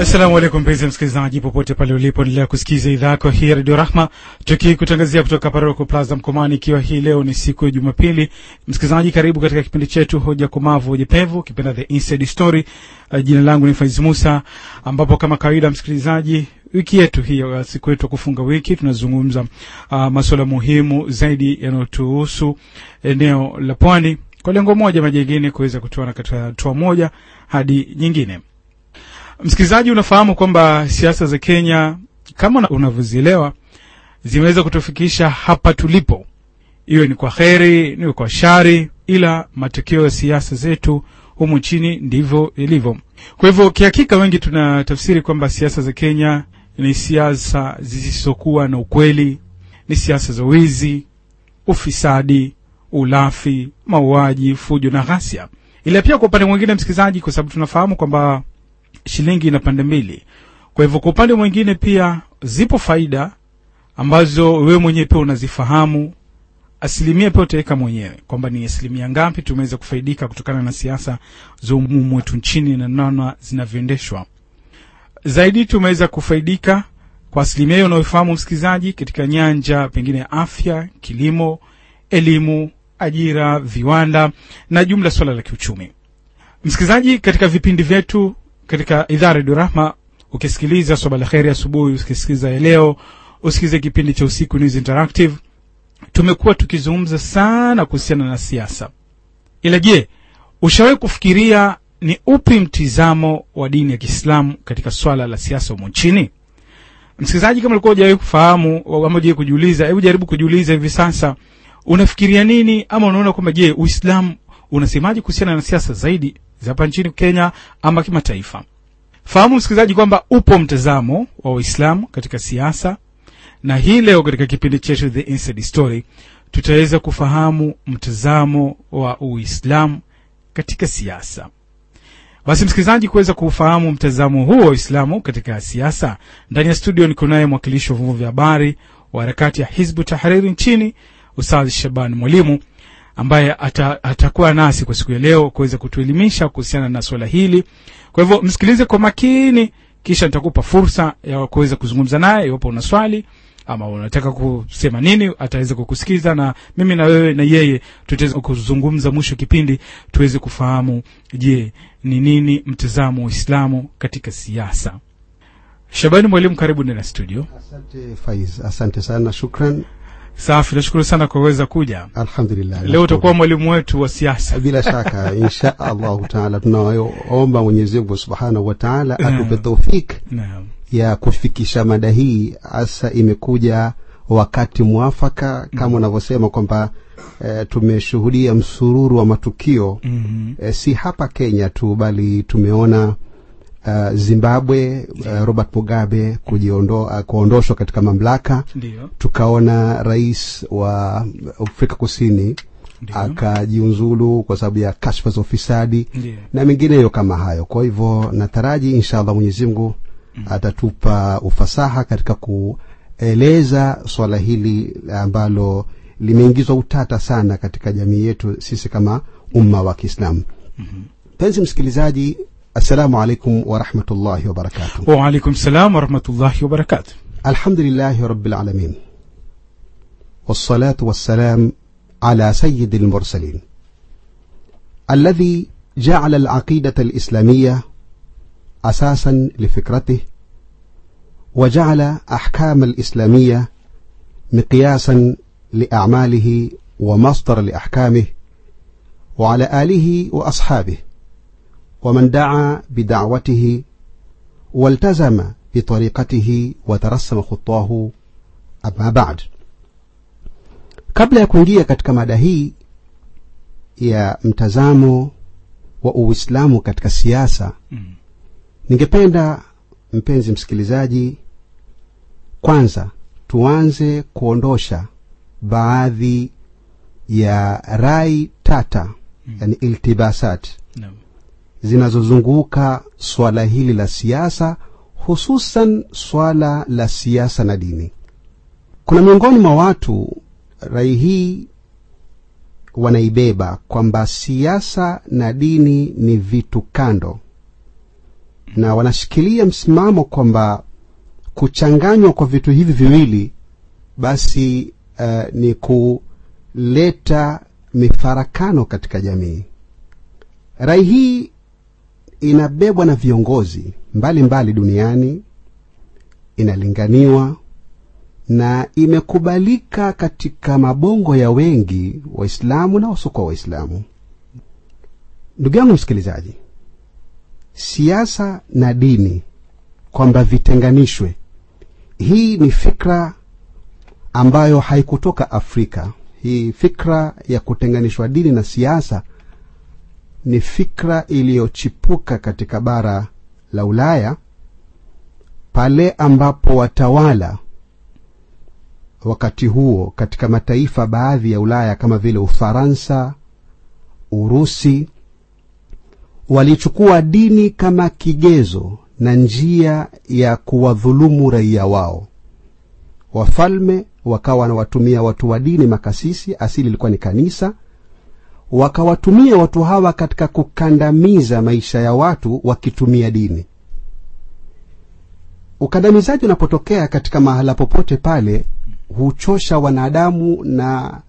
Assalamu alaikum mpenzi msikilizaji, popote pale ulipo, endelea kusikiza idhaa yako hii ya redio Rahma, tukikutangazia kutoka Paroko Plaza Mkomani, ikiwa hii leo ni siku ya Jumapili. Msikilizaji, karibu katika kipindi chetu hoja komavu hoja pevu, kipenda the inside story. Uh, jina langu ni Faiz Musa, ambapo kama kawaida, msikilizaji, wiki yetu hii uh, siku yetu ya kufunga wiki, tunazungumza uh, masuala muhimu zaidi yanayotuhusu eneo la pwani kwa lengo moja majengine kuweza kutoana katika hatua moja hadi nyingine. Msikilizaji, unafahamu kwamba siasa za Kenya kama unavyozielewa zimeweza kutufikisha hapa tulipo, iwe ni kwa kheri, niwe kwa shari, ila matokeo ya siasa zetu humu nchini ndivyo ilivyo. Kwa hivyo, kihakika wengi tunatafsiri kwamba siasa za Kenya ni siasa zisizokuwa na ukweli, ni siasa za wizi, ufisadi, ulafi, mauaji, fujo na ghasia. Ila pia kwa upande mwingine, msikilizaji, kwa sababu tunafahamu kwamba shilingi na pande mbili. Kwa hivyo kwa upande mwingine pia zipo faida ambazo wewe mwenyewe pia unazifahamu, asilimia pia utaweka mwenyewe kwamba ni asilimia ngapi tumeweza kufaidika kutokana na siasa za umumu wetu nchini na namna zinavyoendeshwa. Zaidi tumeweza kufaidika kwa asilimia hiyo unayofahamu msikilizaji, katika nyanja pengine ya afya, kilimo, elimu, ajira, viwanda na jumla swala la kiuchumi. Msikilizaji, katika vipindi vyetu katika idhaa redio Rahma, ukisikiliza swaba la kheri asubuhi, ukisikiliza leo, usikilize kipindi cha usiku News Interactive, tumekuwa tukizungumza sana kuhusiana na siasa. Ila je, ushawahi kufikiria ni upi mtizamo wa dini ya Kiislamu katika swala la siasa humo nchini? Msikilizaji, kama ulikuwa hujawahi kufahamu ama hujawahi kujiuliza, hebu jaribu kujiuliza hivi sasa, unafikiria nini ama unaona kwamba je, Uislamu unasemaje kuhusiana na siasa zaidi za hapa nchini Kenya ama kimataifa. Fahamu msikilizaji kwamba upo mtazamo wa Uislamu katika siasa, na hii leo katika kipindi chetu The Inside Story tutaweza kufahamu mtazamo wa Uislamu katika siasa. Basi msikilizaji, kuweza kufahamu mtazamo huo wa Uislamu katika siasa, ndani ya studio niko naye mwakilishi wa vyombo vya habari wa harakati ya Hizbu Tahriri nchini, Ustadh Shaban Mwalimu ambaye ata, atakuwa nasi kwa siku ya leo kuweza kutuelimisha kuhusiana na swala hili. Kwa hivyo msikilize kwa makini, kisha nitakupa fursa ya kuweza kuzungumza naye iwapo una swali ama unataka kusema nini, ataweza kukusikiza, na mimi na wewe na yeye tutaweza kuzungumza mwisho kipindi, tuweze kufahamu, je, ni nini mtazamo wa Uislamu katika siasa. Shabani Mwalimu, karibu ya studio. Asante Faiz, asante sana, shukran. Safi, nashukuru sana kwa kuweza kuja. Alhamdulillah, Leo utakuwa mwalimu wetu wa siasa. bila shaka insha allahu taala. Tunaomba Mwenyezi Mungu subhanahu wa taala atupe taufik ya kufikisha mada hii, hasa imekuja wakati mwafaka kama unavyosema kwamba e, tumeshuhudia msururu wa matukio mm -hmm. e, si hapa Kenya tu bali tumeona uh, Zimbabwe uh, Robert Mugabe kujiondoa kuondoshwa katika mamlaka Ndiyo. tukaona rais wa Afrika Kusini akajiunzulu kwa sababu ya kashfa za ufisadi na mengineyo kama hayo. Kwa hivyo nataraji inshallah Mwenyezi Mungu atatupa ufasaha katika kueleza swala hili ambalo limeingizwa utata sana katika jamii yetu sisi kama umma wa Kiislamu. Mpenzi msikilizaji, alaikum warahmatullahi wabarakatuh. Wa alaikum salam wa rahmatullahi wa barakatuh. الحمد لله رب العالمين والصلاة والسلام على سيد المرسلين الذي جعل العقيدة الإسلامية أساسا لفكرته وجعل أحكام الإسلامية مقياسا لأعماله ومصدر لأحكامه وعلى آله وأصحابه ومن دعا بدعوته والتزم بطريقته وترسم خطاه ama baad kabla ya kuingia katika mada hii ya mtazamo wa uislamu katika siasa Mm. ningependa mpenzi msikilizaji kwanza tuanze kuondosha baadhi ya rai tata Mm. yani iltibasat Naam. zinazozunguka swala hili la siasa hususan swala la siasa na dini. Kuna miongoni mwa watu rai hii wanaibeba kwamba siasa na dini ni vitu kando na wanashikilia msimamo kwamba kuchanganywa kwa vitu hivi viwili basi uh, ni kuleta mifarakano katika jamii. Rai hii inabebwa na viongozi mbalimbali mbali duniani inalinganiwa na imekubalika katika mabongo ya wengi waislamu na wasokoa waislamu. Ndugu yangu msikilizaji siasa na dini kwamba vitenganishwe hii ni fikra ambayo haikutoka afrika. Hii fikra ya kutenganishwa dini na siasa ni fikra iliyochipuka katika bara la ulaya pale ambapo watawala wakati huo katika mataifa baadhi ya ulaya kama vile ufaransa urusi walichukua dini kama kigezo na njia ya kuwadhulumu raia wao. Wafalme wakawa wanawatumia watu wa dini makasisi asili ilikuwa ni kanisa wakawatumia watu hawa katika kukandamiza maisha ya watu wakitumia dini. Ukandamizaji unapotokea katika mahala popote pale huchosha wanadamu na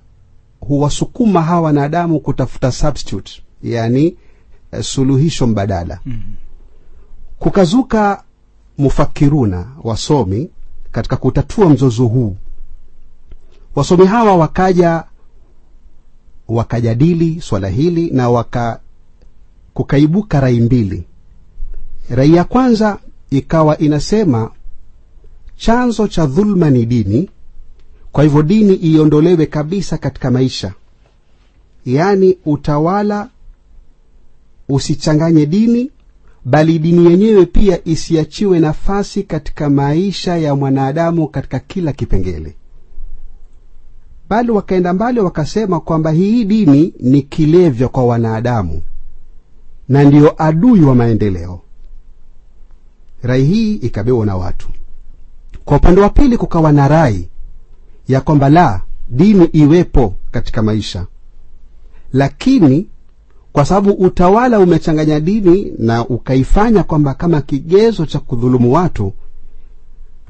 huwasukuma hawa wanadamu kutafuta substitute yani eh, suluhisho mbadala. Mm-hmm. kukazuka mufakiruna wasomi katika kutatua mzozo huu. Wasomi hawa wakaja wakajadili swala hili na waka kukaibuka rai mbili. Rai ya kwanza ikawa inasema chanzo cha dhulma ni dini kwa hivyo dini iondolewe kabisa katika maisha. Yaani utawala usichanganye dini bali dini yenyewe pia isiachiwe nafasi katika maisha ya mwanadamu katika kila kipengele bali wakaenda mbali wakasema kwamba hii dini ni kilevya kwa wanadamu na ndiyo adui wa maendeleo. Rai hii ikabewa na watu. Kwa upande wa pili kukawa na rai ya kwamba la dini iwepo katika maisha. Lakini kwa sababu utawala umechanganya dini na ukaifanya kwamba kama kigezo cha kudhulumu watu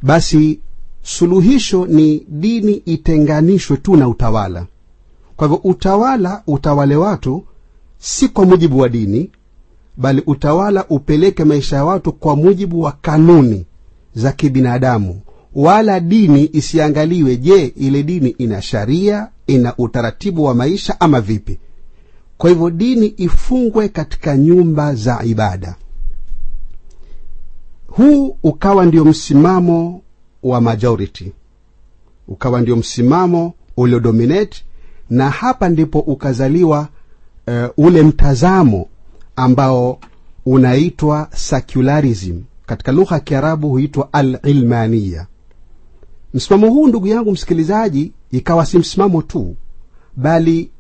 basi suluhisho ni dini itenganishwe tu na utawala. Kwa hivyo utawala utawale watu si kwa mujibu wa dini bali utawala upeleke maisha ya watu kwa mujibu wa kanuni za kibinadamu. Wala dini isiangaliwe je ile dini ina sharia ina utaratibu wa maisha ama vipi? Kwa hivyo dini ifungwe katika nyumba za ibada. Huu ukawa ndio msimamo wa majority. Ukawa ndio msimamo uliodominate na hapa ndipo ukazaliwa uh, ule mtazamo ambao unaitwa secularism. Katika lugha ya kiarabu huitwa alilmania msimamo huu ndugu yangu msikilizaji ikawa si msimamo tu bali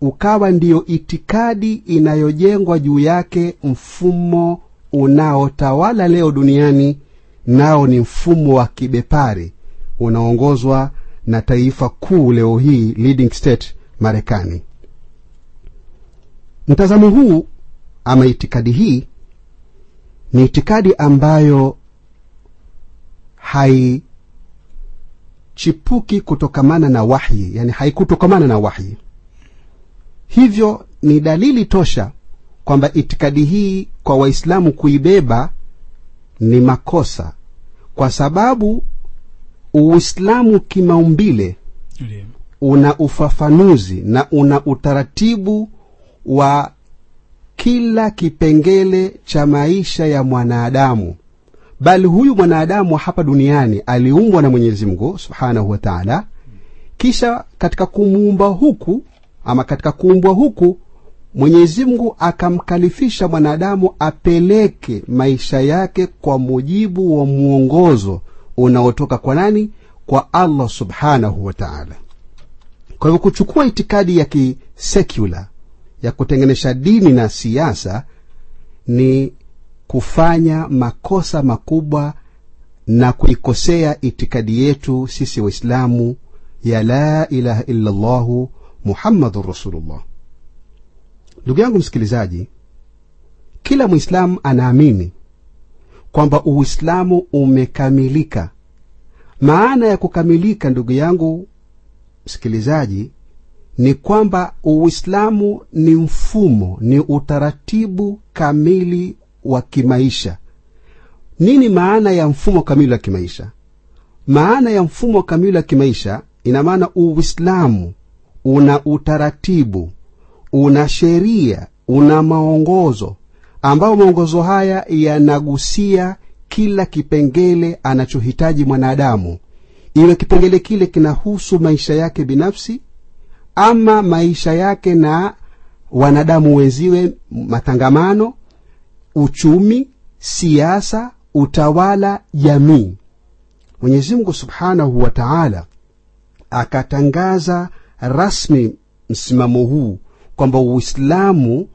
ukawa ndiyo itikadi inayojengwa juu yake mfumo unaotawala leo duniani nao ni mfumo wa kibepari unaoongozwa na taifa kuu leo hii leading state marekani. Mtazamo huu ama itikadi hii ni itikadi ambayo haichipuki kutokamana na wahyi yani haikutokamana na wahyi. Hivyo ni dalili tosha kwamba itikadi hii kwa waislamu kuibeba ni makosa. Kwa sababu uislamu kimaumbile una ufafanuzi na una utaratibu wa kila kipengele cha maisha ya mwanadamu. Bali huyu mwanadamu hapa duniani aliumbwa na mwenyezi mungu subhanahu wa taala kisha katika kumuumba huku ama katika kuumbwa huku mwenyezi mungu akamkalifisha mwanadamu apeleke maisha yake kwa mujibu wa mwongozo unaotoka kwa nani? Kwa allah subhanahu wa taala. Kwa hivyo kuchukua itikadi ya kisekula ya kutenganisha dini na siasa ni kufanya makosa makubwa na kuikosea itikadi yetu sisi waislamu ya la ilaha illa llahu muhammadun rasulullah ndugu yangu msikilizaji kila mwislamu anaamini kwamba uislamu umekamilika. Maana ya kukamilika ndugu yangu msikilizaji ni kwamba uislamu ni mfumo ni utaratibu kamili wa kimaisha. Nini maana ya mfumo kamili wa kimaisha? Maana ya mfumo kamili wa kimaisha ina maana uislamu una utaratibu una sheria una maongozo ambayo maongozo haya yanagusia kila kipengele anachohitaji mwanadamu. Iwe kipengele kile kinahusu maisha yake binafsi ama maisha yake na wanadamu wenziwe matangamano uchumi siasa utawala jamii. Mwenyezi mungu subhanahu wa taala akatangaza rasmi msimamo huu kwamba uislamu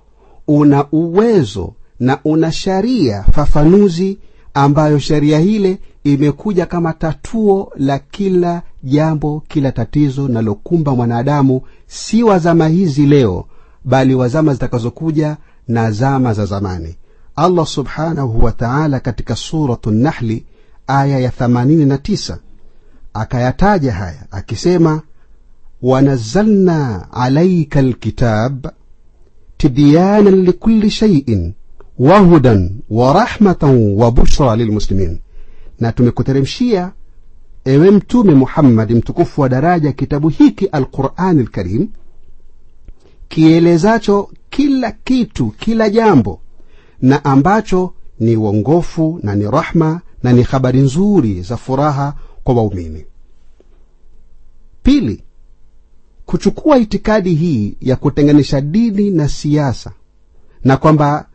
una uwezo na una sharia fafanuzi ambayo sharia hile imekuja kama tatuo la kila jambo kila tatizo nalokumba mwanadamu si wa zama hizi leo bali wa zama zitakazokuja na zama za zamani. Allah subhanahu wa taala katika suratu nahli aya ya 89 akayataja haya akisema wanazalna alaika lkitab تبيانا لكل shaiin wahudan warahmatan wabushra lilmuslimin. Na tumekuteremshia ewe mtume muhammadi mtukufu wa daraja kitabu hiki alqurani lkarim kielezacho kila kitu kila jambo na ambacho ni uongofu na ni rahma na ni habari nzuri za furaha kwa waumini. Pili kuchukua itikadi hii ya kutenganisha dini na siasa na kwamba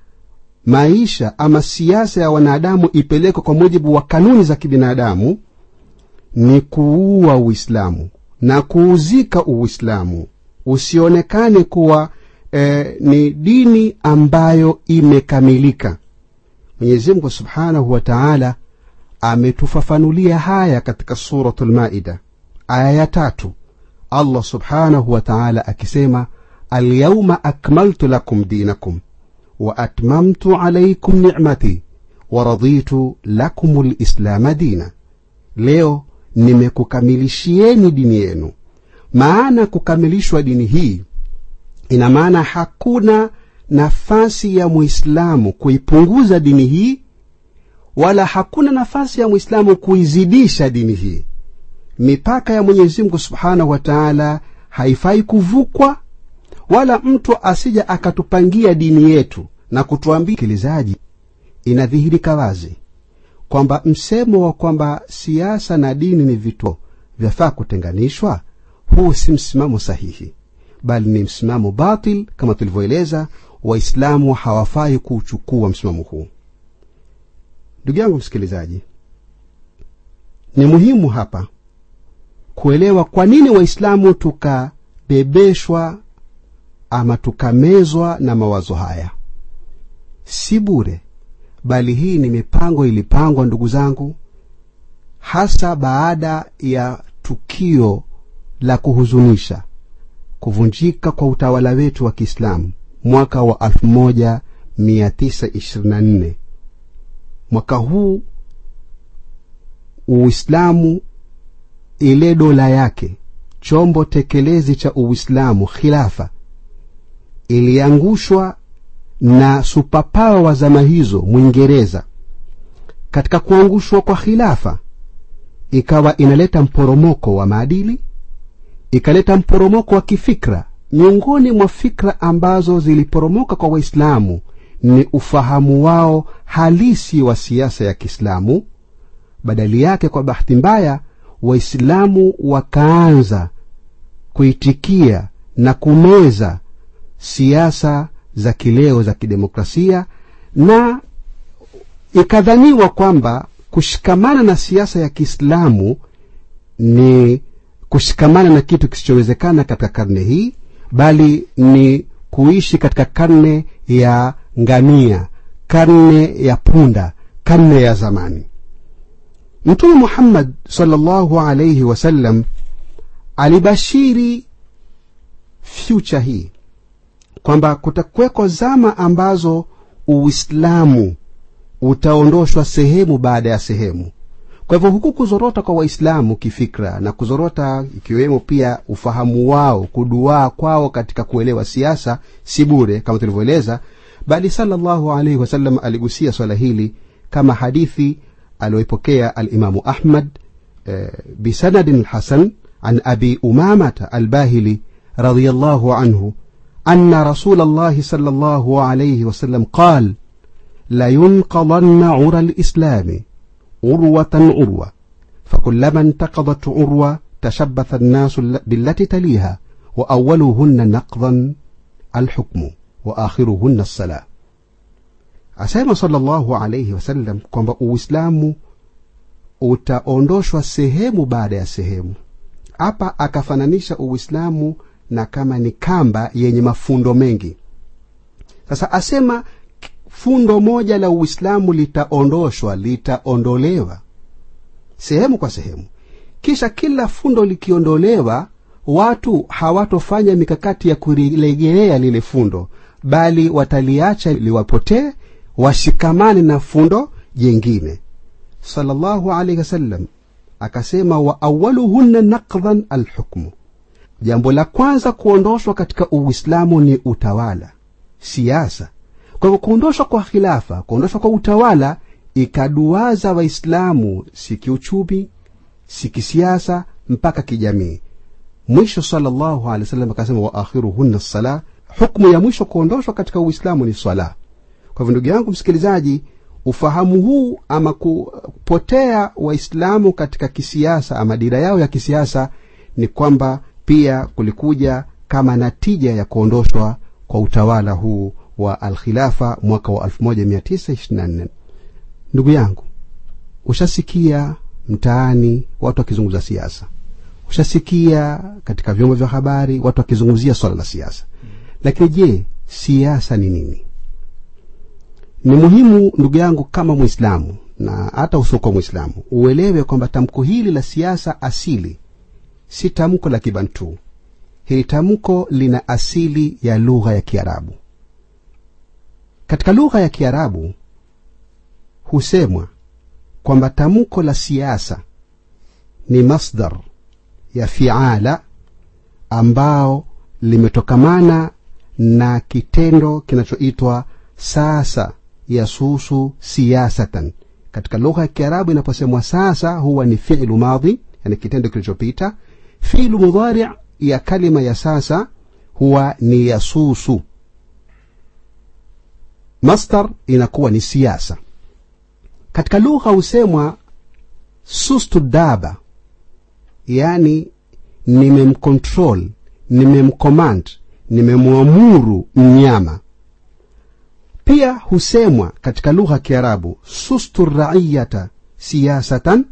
maisha ama siasa ya wanadamu ipelekwe kwa mujibu wa kanuni za kibinadamu ni kuua uislamu na kuuzika uislamu. Usionekane kuwa eh, ni dini ambayo imekamilika. Mwenyezi mungu subhanahu wa taala ametufafanulia haya katika suratu lmaida aya ya tatu Allah subhanahu wa ta'ala akisema alyauma akmaltu lakum dinakum wa atmamtu alaykum ni'mati wa raditu lakum lislama dina. Leo nimekukamilishieni dini yenu. Maana kukamilishwa dini hii ina maana hakuna nafasi ya muislamu kuipunguza dini hii wala hakuna nafasi ya muislamu kuizidisha dini hii mipaka ya mwenyezi mungu subhanahu wa taala haifai kuvukwa wala mtu asija akatupangia dini yetu na kutuambia sikilizaji inadhihirika wazi kwamba msemo wa kwamba siasa na dini ni vituo vyafaa kutenganishwa huu si msimamo sahihi bali ni msimamo batil. Kama tulivyoeleza waislamu hawafai kuuchukua msimamo huu. Ndugu yangu msikilizaji ni muhimu hapa kuelewa kwa nini waislamu tukabebeshwa ama tukamezwa na mawazo haya. Si bure bali hii ni mipango ilipangwa ndugu zangu hasa baada ya tukio la kuhuzunisha kuvunjika kwa utawala wetu wa kiislamu mwaka wa 1924 mwaka huu uislamu ile dola yake chombo tekelezi cha uislamu khilafa iliangushwa na supapawa wa zama hizo mwingereza. Katika kuangushwa kwa khilafa ikawa inaleta mporomoko wa maadili ikaleta mporomoko wa kifikra. Miongoni mwa fikra ambazo ziliporomoka kwa waislamu ni ufahamu wao halisi wa siasa ya kiislamu badali yake kwa bahati mbaya waislamu wakaanza kuitikia na kumeza siasa za kileo za kidemokrasia na ikadhaniwa kwamba kushikamana na siasa ya kiislamu ni kushikamana na kitu kisichowezekana katika karne hii bali ni kuishi katika karne ya ngamia karne ya punda karne ya zamani mtume muhammad salllahu alaihi wasallam alibashiri fyucha hii kwamba kutakuweko zama ambazo uislamu utaondoshwa sehemu baada ya sehemu. Kwa hivyo huku kuzorota kwa waislamu kifikra na kuzorota ikiwemo pia ufahamu wao kuduaa kwao katika kuelewa siasa si bure kama tulivyoeleza bali salllahu alaihi wasallam aligusia swala hili kama hadithi aliyoipokea alimamu ahmad eh, bisanadin lhasan an abi umamata albahili radiallahu anhu أن رسول الله صلى الله عليه وسلم قال لينقضن عرى الإسلام عروة عروة فكلما انتقضت عروة تشبث الناس بالتي تليها وأولهن نقضا الحكم وآخرهن الصلاة. Asema salllahu alaihi wasallam kwamba uislamu utaondoshwa sehemu baada ya sehemu. Hapa akafananisha uislamu na kama ni kamba yenye mafundo mengi. Sasa asema fundo moja la uislamu litaondoshwa litaondolewa sehemu kwa sehemu. Kisha kila fundo likiondolewa watu hawatofanya mikakati ya kulilegelea lile fundo bali wataliacha liwapotee washikamane na fundo jengine sallallahu alaihi wasallam akasema wa awaluhunna naqdhan alhukmu. Jambo la kwanza kuondoshwa katika uislamu ni utawala siasa. Kwa hivyo kuondoshwa kwa khilafa kuondoshwa kwa utawala ikaduaza waislamu si kiuchumi si kisiasa mpaka kijamii. Mwisho salllahu alaihi wasallam akasema wa akhiruhunna sala hukmu ya mwisho kuondoshwa katika uislamu ni swala kwa hivyo ndugu yangu msikilizaji ufahamu huu ama kupotea waislamu katika kisiasa ama dira yao ya kisiasa ni kwamba pia kulikuja kama natija ya kuondoshwa kwa utawala huu wa alkhilafa mwaka wa 1924 ndugu yangu ushasikia mtaani watu wakizungumza siasa. Ushasikia katika vyombo vya habari watu wakizungumzia swala la siasa. Lakini je siasa ni nini ni muhimu ndugu yangu kama mwislamu na hata usiokuwa mwislamu uelewe kwamba tamko hili la siasa asili si tamko la kibantu. Hili tamko lina asili ya lugha ya kiarabu. Katika lugha ya kiarabu husemwa kwamba tamko la siasa ni masdar ya fiala ambao limetokamana na kitendo kinachoitwa sasa yasusu siyasatan. Katika lugha ya kiarabu inaposemwa sasa huwa ni filu madhi yani kitendo kilichopita. Filu mudhari ya kalima ya sasa huwa ni yasusu. Masdar inakuwa ni siasa katika lugha husemwa sustu daba yani nimemcontrol nimemcommand nimemwamuru mnyama pia husemwa katika lugha ya kiarabu sustu raiyata siyasatan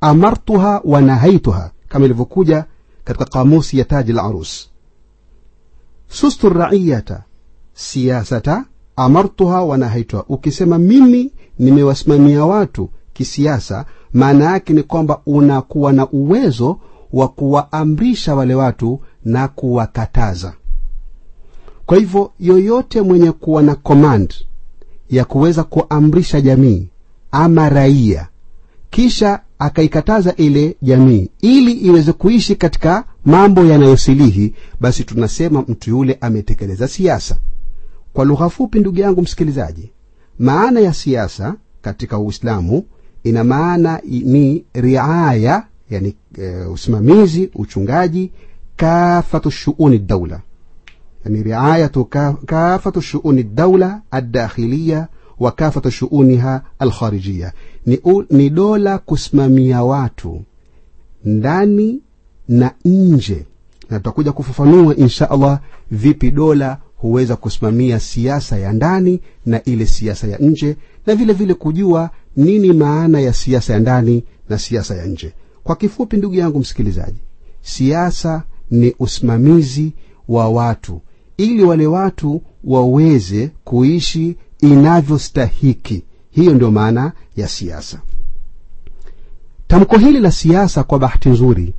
amartuha wa nahaituha kama ilivyokuja katika kamusi ya taji la arus. Sustu raiyata siyasata amartuha wa nahaituha ukisema mimi nimewasimamia watu kisiasa maana yake ni kwamba unakuwa na uwezo wa kuwaamrisha wale watu na kuwakataza kwa hivyo yoyote mwenye kuwa na command ya kuweza kuamrisha jamii ama raia kisha akaikataza ile jamii ili iweze kuishi katika mambo yanayosilihi basi tunasema mtu yule ametekeleza siasa. Kwa lugha fupi ndugu yangu msikilizaji maana ya siasa katika uislamu ina maana ni riaya yani e, usimamizi uchungaji kafatu shuuni daula yani رعاية كافة shuuni الدولة الداخلية وكافة شؤونها shuuniha ندولة u, ni dola kusimamia watu ndani na nje. Na tutakuja kufafanua insha allah vipi dola huweza kusimamia siasa ya ndani na ile siasa ya nje na vile vile kujua nini maana ya siasa ya ndani na siasa ya nje. Kwa kifupi ndugu yangu msikilizaji siasa ni usimamizi wa watu ili wale watu waweze kuishi inavyostahiki. Hiyo ndio maana ya siasa. Tamko hili la siasa kwa bahati nzuri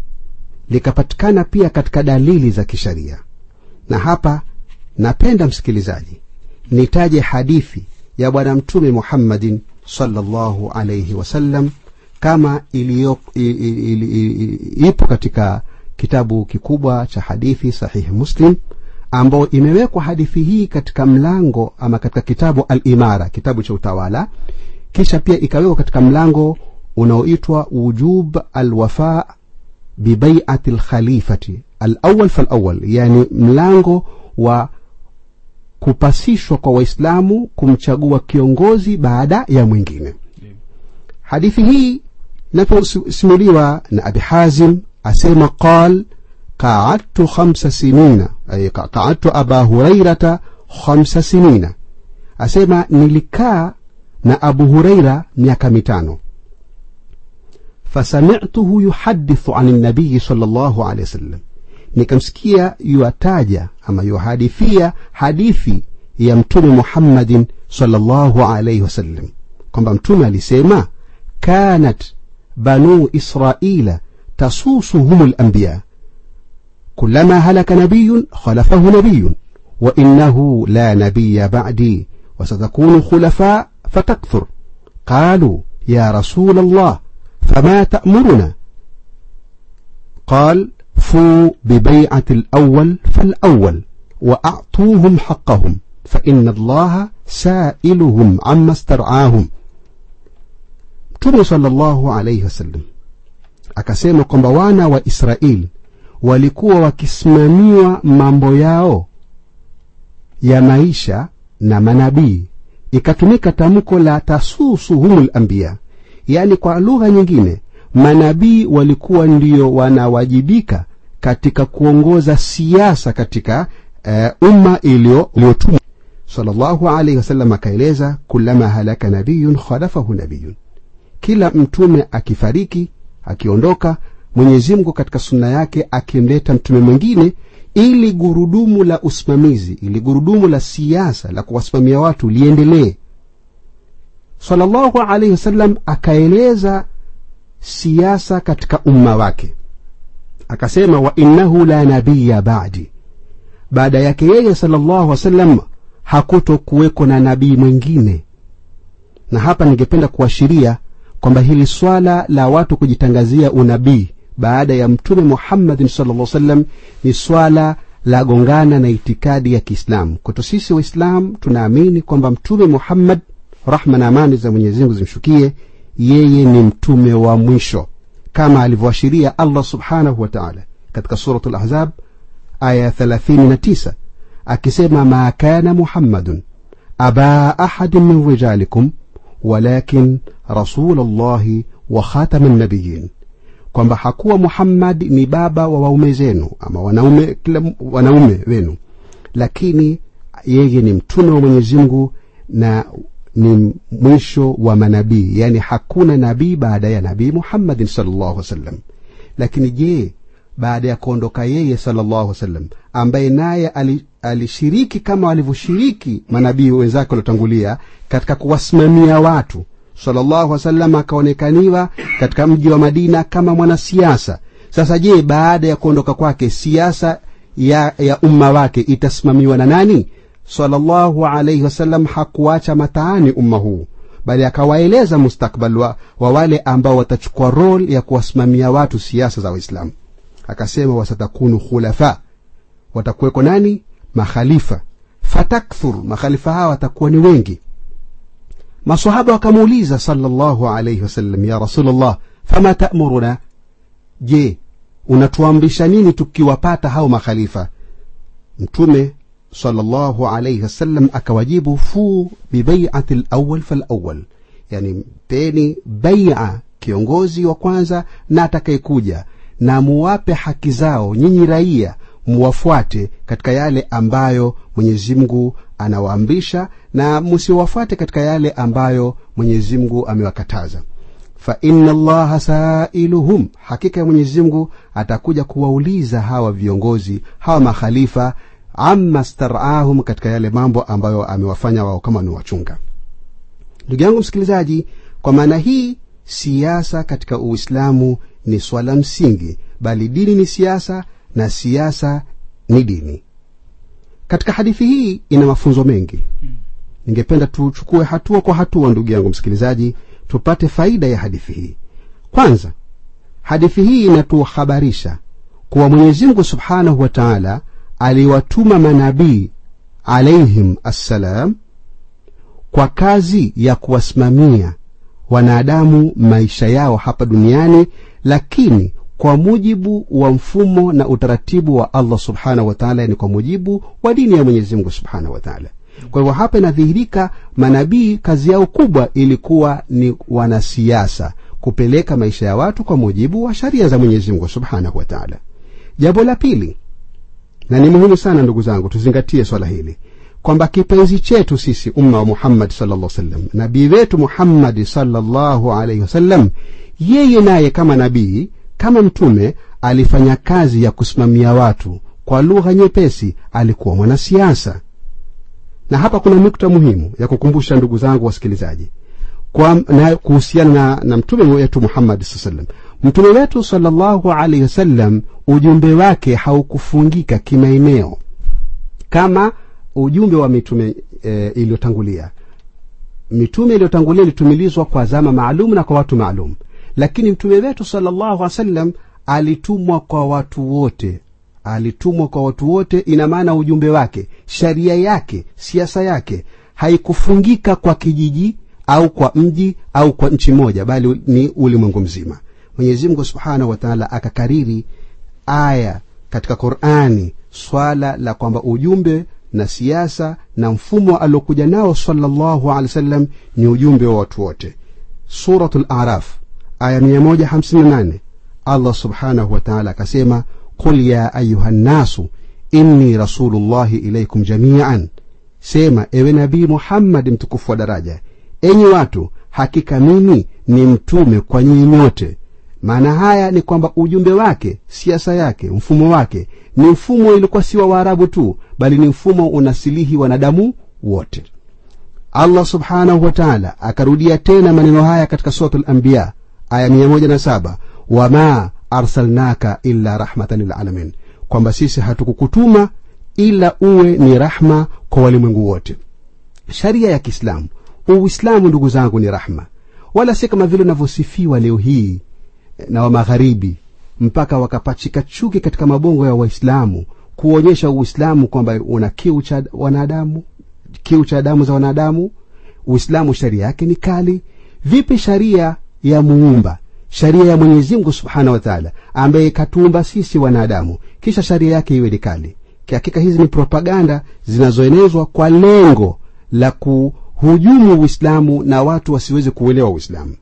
likapatikana pia katika dalili za kisharia na hapa napenda msikilizaji nitaje hadithi ya bwana mtume muhammadin sallallahu alaihi wasallam kama iliyo, ipo katika kitabu kikubwa cha hadithi sahihi muslim ambao imewekwa hadithi hii katika mlango ama katika kitabu al-imara kitabu cha utawala. Kisha pia ikawekwa katika mlango unaoitwa wujub alwafa bibaiati lkhalifati alawal falawal yani mlango wa kupasishwa kwa waislamu kumchagua kiongozi baada ya mwingine. Hadithi hii inaposimuliwa na abi hazim asema qal قعدت خمس سنين. أي قعدت أبا هريرة خمس سنين. أسمى نلكا نا أبو هريرة ميكا ميتانو فسمعته يحدث عن النبي صلى الله عليه وسلم. نكمسكيا يواتاجا أما يحادثيا حديثي يمتون محمد صلى الله عليه وسلم. كما امتون لسيما. كانت بنو إسرائيل تصوصهم الأنبياء. كلما هلك نبي خلفه نبي وإنه لا نبي بعدي وستكون خلفاء فتكثر. قالوا يا رسول الله فما تأمرنا؟ قال فوا ببيعة الأول فالأول وأعطوهم حقهم فإن الله سائلهم عما استرعاهم. Mtume sallallahu alayhi wasallam akasema kwamba wana wa Israeli walikuwa wakisimamiwa mambo yao ya maisha na manabii. Ikatumika tamko la tasusuhumul lambia yaani kwa lugha nyingine manabii walikuwa ndio wanawajibika katika kuongoza siasa katika uh, umma iliyotumwa. Sallallahu alaihi wasallam akaeleza kulama halaka nabiyun khalafahu nabiyun kila mtume akifariki akiondoka mwenyezi mungu katika sunna yake akimleta mtume mwingine ili gurudumu la usimamizi ili gurudumu la siasa la kuwasimamia watu liendelee. Salllahu alaihi wasallam akaeleza siasa katika umma wake. Akasema wa innahu la nabiya badi. Baada yake yeye sallallahu wasallam hakuto kuweko na nabii mwingine. Na hapa ningependa kuashiria kwamba hili swala la watu kujitangazia unabii baada ya mtume muhammadin sallallahu sallam ni swala la gongana na itikadi ya kiislamu kwetu sisi waislam tunaamini kwamba mtume muhammad rahma na amani za mwenyezi mungu zimshukie yeye ni mtume wa mwisho kama alivyoashiria allah subhanahu wa taala katika suratu lahzab aya 39 akisema ma kana muhammadun aba ahadin min rijalikum walakin rasul llahi wa khatama nabiyin kwamba hakuwa muhammad ni baba wa waume zenu ama wanaume kila wanaume wenu. Lakini yeye ni mtume wa mwenyezi mungu na ni mwisho wa manabii. Yani hakuna nabii baada ya nabii muhammadin salllahu wasallam. Lakini je baada ya kuondoka yeye salllahu wasallam ambaye naye alishiriki kama walivyoshiriki manabii wenzake waliotangulia katika kuwasimamia watu salllahu wasallam akaonekaniwa katika mji wa madina kama mwanasiasa. Sasa je baada ya kuondoka kwake siasa ya, ya umma wake itasimamiwa na nani? Sallallahu alaihi wasallam hakuacha mataani umma huu bali akawaeleza mustakbal wa, wa wale ambao watachukua rol ya kuwasimamia watu siasa za waislamu. Akasema wasatakunu khulafa. Watakuweko nani? Makhalifa. Fatakthur makhalifa hawa watakuwa ni wengi masahaba wakamuuliza sallallahu alaihi wasallam ya rasulllah fama tamuruna? Je unatuamrisha nini tukiwapata hao makhalifa? Mtume sallallahu alaihi wasallam akawajibu fuu bibaiati lawal falawal yani mpeni baia kiongozi wa kwanza na atakayekuja na muwape haki zao nyinyi raia muwafuate katika yale ambayo mwenyezi mungu anawaamrisha na msiwafuate katika yale ambayo mwenyezi mungu amewakataza. Fa inna llaha sailuhum hakika ya mwenyezi mungu atakuja kuwauliza hawa viongozi hawa makhalifa ama starahum katika yale mambo ambayo amewafanya wao kama ni wachunga. Ndugu yangu msikilizaji kwa maana hii siasa katika uislamu ni swala msingi bali dini ni siasa na siasa ni dini katika hadithi hii ina mafunzo mengi. Ningependa tuchukue hatua kwa hatua ndugu yangu msikilizaji tupate faida ya hadithi hii. Kwanza hadithi hii inatuhabarisha kuwa mwenyezimngu subhanahu wa taala aliwatuma manabii alaihim assalam kwa kazi ya kuwasimamia wanadamu maisha yao hapa duniani lakini kwa mujibu wa mfumo na utaratibu wa allah subhanahu wa taala yani kwa mujibu wa dini ya mwenyezi mungu subhanahu wa taala. Kwa hivyo hapa inadhihirika manabii kazi yao kubwa ilikuwa ni wanasiasa kupeleka maisha ya watu kwa mujibu wa sharia za mwenyezi mungu subhanahu wa taala. Jambo la pili na ni muhimu sana ndugu zangu tuzingatie swala hili kwamba kipenzi chetu sisi umma wa muhammad sallallahu sallam nabii wetu muhammadi sallallahu alaihi wasallam yeye naye kama nabii kama mtume alifanya kazi ya kusimamia watu kwa lugha nyepesi alikuwa mwanasiasa. Na hapa kuna nukta muhimu ya kukumbusha ndugu zangu wasikilizaji kwa na kuhusiana na, na mtume wetu muhammad saa salam mtume wetu salllahu alaihi wasallam ujumbe wake haukufungika kimaeneo. Kama ujumbe wa mitume e, iliyotangulia. Mitume iliyotangulia ilitumilizwa kwa zama maalum na kwa watu maalum lakini mtume wetu salllahu alih wasallam alitumwa kwa watu wote. Alitumwa kwa watu wote ina maana ujumbe wake sharia yake siasa yake haikufungika kwa kijiji au kwa mji au kwa nchi moja bali ni ulimwengu mzima. Mwenyezi mungu subhanahu wataala akakariri aya katika qurani swala la kwamba ujumbe na siasa na mfumo aliokuja nao salllahu alehi wasallam ni ujumbe wa watu wote. Suratu laraf aya 158 allah subhanahu wa taala akasema qul ya ayuha nnasu inni rasulullahi ilaikum jamian. Sema ewe nabii muhammadi mtukufu wa daraja enyi watu hakika mimi ni mtume kwa nyinyi nyote. Maana haya ni kwamba ujumbe wake siasa yake mfumo wake ni mfumo ilikuwa si wa waarabu tu bali ni mfumo unasilihi wanadamu wote. Allah subhanahu wa taala akarudia tena maneno haya katika suratu lambiya aya mia moja na saba wama arsalnaka illa rahmatan lilalamin kwamba sisi hatukukutuma ila uwe ni rahma kwa walimwengu wote. Sharia ya kiislamu uislamu ndugu zangu ni rahma. Wala si kama vile unavyosifiwa leo hii na wa magharibi mpaka wakapachika chuki katika mabongo ya waislamu kuonyesha uislamu kwamba una kiu cha wanadamu kiu cha damu za wanadamu. Uislamu sharia yake ni kali. Vipi sharia ya muumba sharia ya mwenyezi mungu subhanahu wa taala ambaye katuumba sisi wanadamu kisha sharia yake iwe likali kihakika hizi ni propaganda zinazoenezwa kwa lengo la kuhujumu uislamu na watu wasiweze kuelewa uislamu.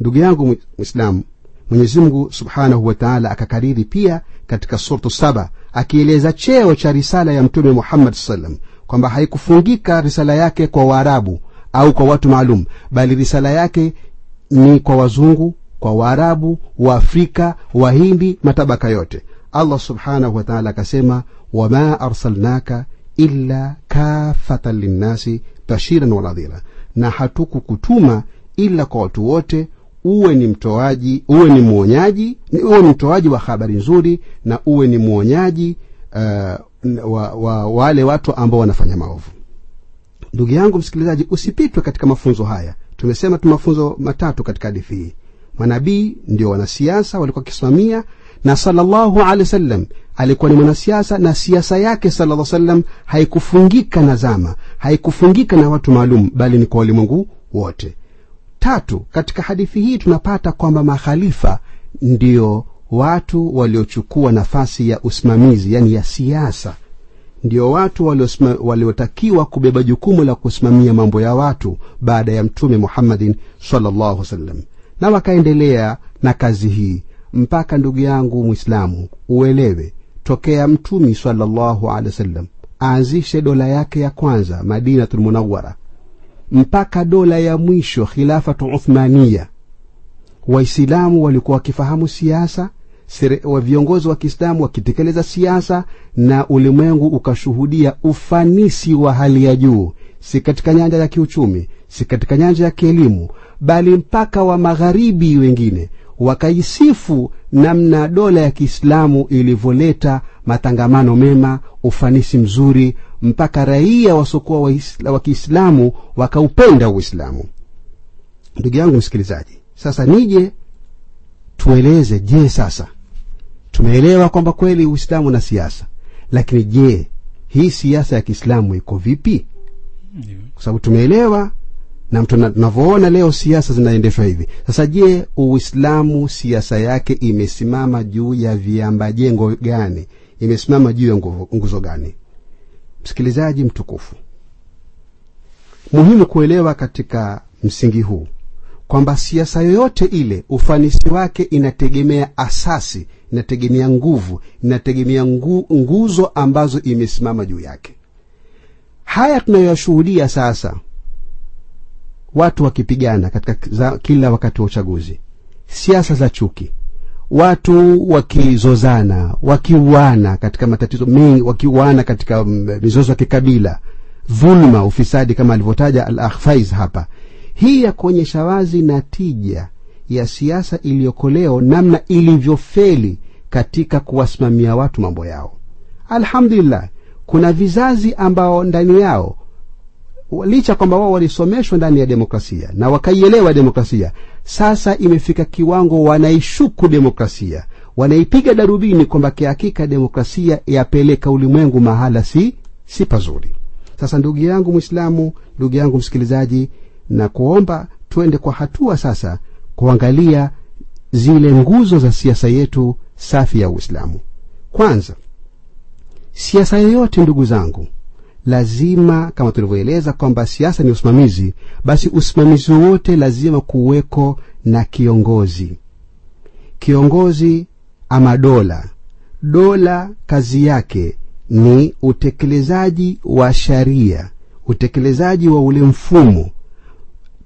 Ndugu yangu mwislamu mwenyezimngu subhanahu wa taala akakariri pia katika suratu saba akieleza cheo cha risala ya mtume muhammad salam kwamba haikufungika risala yake kwa waarabu au kwa watu maalum bali risala yake ni kwa wazungu kwa waarabu waafrika wahindi matabaka yote. Allah subhanahu wa taala akasema wama arsalnaka illa kafatan linnasi bashiran wa nadhira. Na hatukukutuma ila kwa watu wote uwe ni mtoaji uwe ni mwonyaji uwe ni mtoaji wa habari nzuri na uwe ni mwonyaji uh, wa, wa wale watu ambao wanafanya maovu. Ndugu yangu msikilizaji usipitwe katika mafunzo haya tumesema tu mafunzo matatu katika hadithi hii. Manabii ndio wanasiasa walikuwa kisimamia na salllahu alehi wasallam alikuwa ni mwanasiasa na siasa yake sala salam haikufungika na zama haikufungika na watu maalum bali ni kwa walimwengu wote. Tatu katika hadithi hii tunapata kwamba makhalifa ndio watu waliochukua nafasi ya usimamizi yani ya siasa ndio watu waliotakiwa kubeba jukumu la kusimamia mambo ya watu baada ya mtume muhammadin salllahu salam na wakaendelea na kazi hii mpaka ndugu yangu mwislamu uelewe tokea mtumi salllahu alehi wasallam aanzishe dola yake ya kwanza madinatul munawara mpaka dola ya mwisho khilafatu uthmania waislamu walikuwa wakifahamu siasa wa viongozi wa kiislamu wakitekeleza siasa na ulimwengu ukashuhudia ufanisi wa hali ya juu. Si katika nyanja ya kiuchumi si katika nyanja ya kielimu bali mpaka wa magharibi wengine wakaisifu namna dola ya kiislamu ilivyoleta matangamano mema ufanisi mzuri mpaka raia wasiokuwa wa, wa kiislamu wakaupenda uislamu. Ndugu yangu msikilizaji sasa nije tueleze je sasa tumeelewa kwamba kweli uislamu na siasa. Lakini je hii siasa ya kiislamu iko vipi? Kwa sababu tumeelewa na tunavyoona leo siasa zinaendeshwa hivi. Sasa je uislamu siasa yake imesimama juu ya viamba jengo gani? Imesimama juu ya nguzo gani? Msikilizaji mtukufu muhimu kuelewa katika msingi huu kwamba siasa yoyote ile ufanisi wake inategemea asasi inategemea nguvu inategemea ngu, nguzo ambazo imesimama juu yake. Haya tunayoyashuhudia sasa watu wakipigana katika za, kila wakati wa uchaguzi siasa za chuki watu wakizozana wakiuana katika matatizo mengi wakiuana katika mizozo ya kikabila dhulma ufisadi kama alivyotaja al hapa. Hii ya kuonyesha wazi natija ya siasa iliyokoleo namna ilivyofeli katika kuwasimamia watu mambo yao. Alhamdulillah kuna vizazi ambao ndani yao licha kwamba wao walisomeshwa ndani ya demokrasia na wakaielewa demokrasia sasa imefika kiwango wanaishuku demokrasia wanaipiga darubini kwamba kihakika demokrasia yapeleka ulimwengu mahala si si pazuri. Sasa ndugu yangu mwislamu ndugu yangu msikilizaji na kuomba twende kwa hatua sasa kuangalia zile nguzo za siasa yetu safi ya uislamu. Kwanza siasa yoyote ndugu zangu lazima kama tulivyoeleza kwamba siasa ni usimamizi basi usimamizi wowote lazima kuweko na kiongozi. Kiongozi ama dola. Dola kazi yake ni utekelezaji wa sharia utekelezaji wa ule mfumo.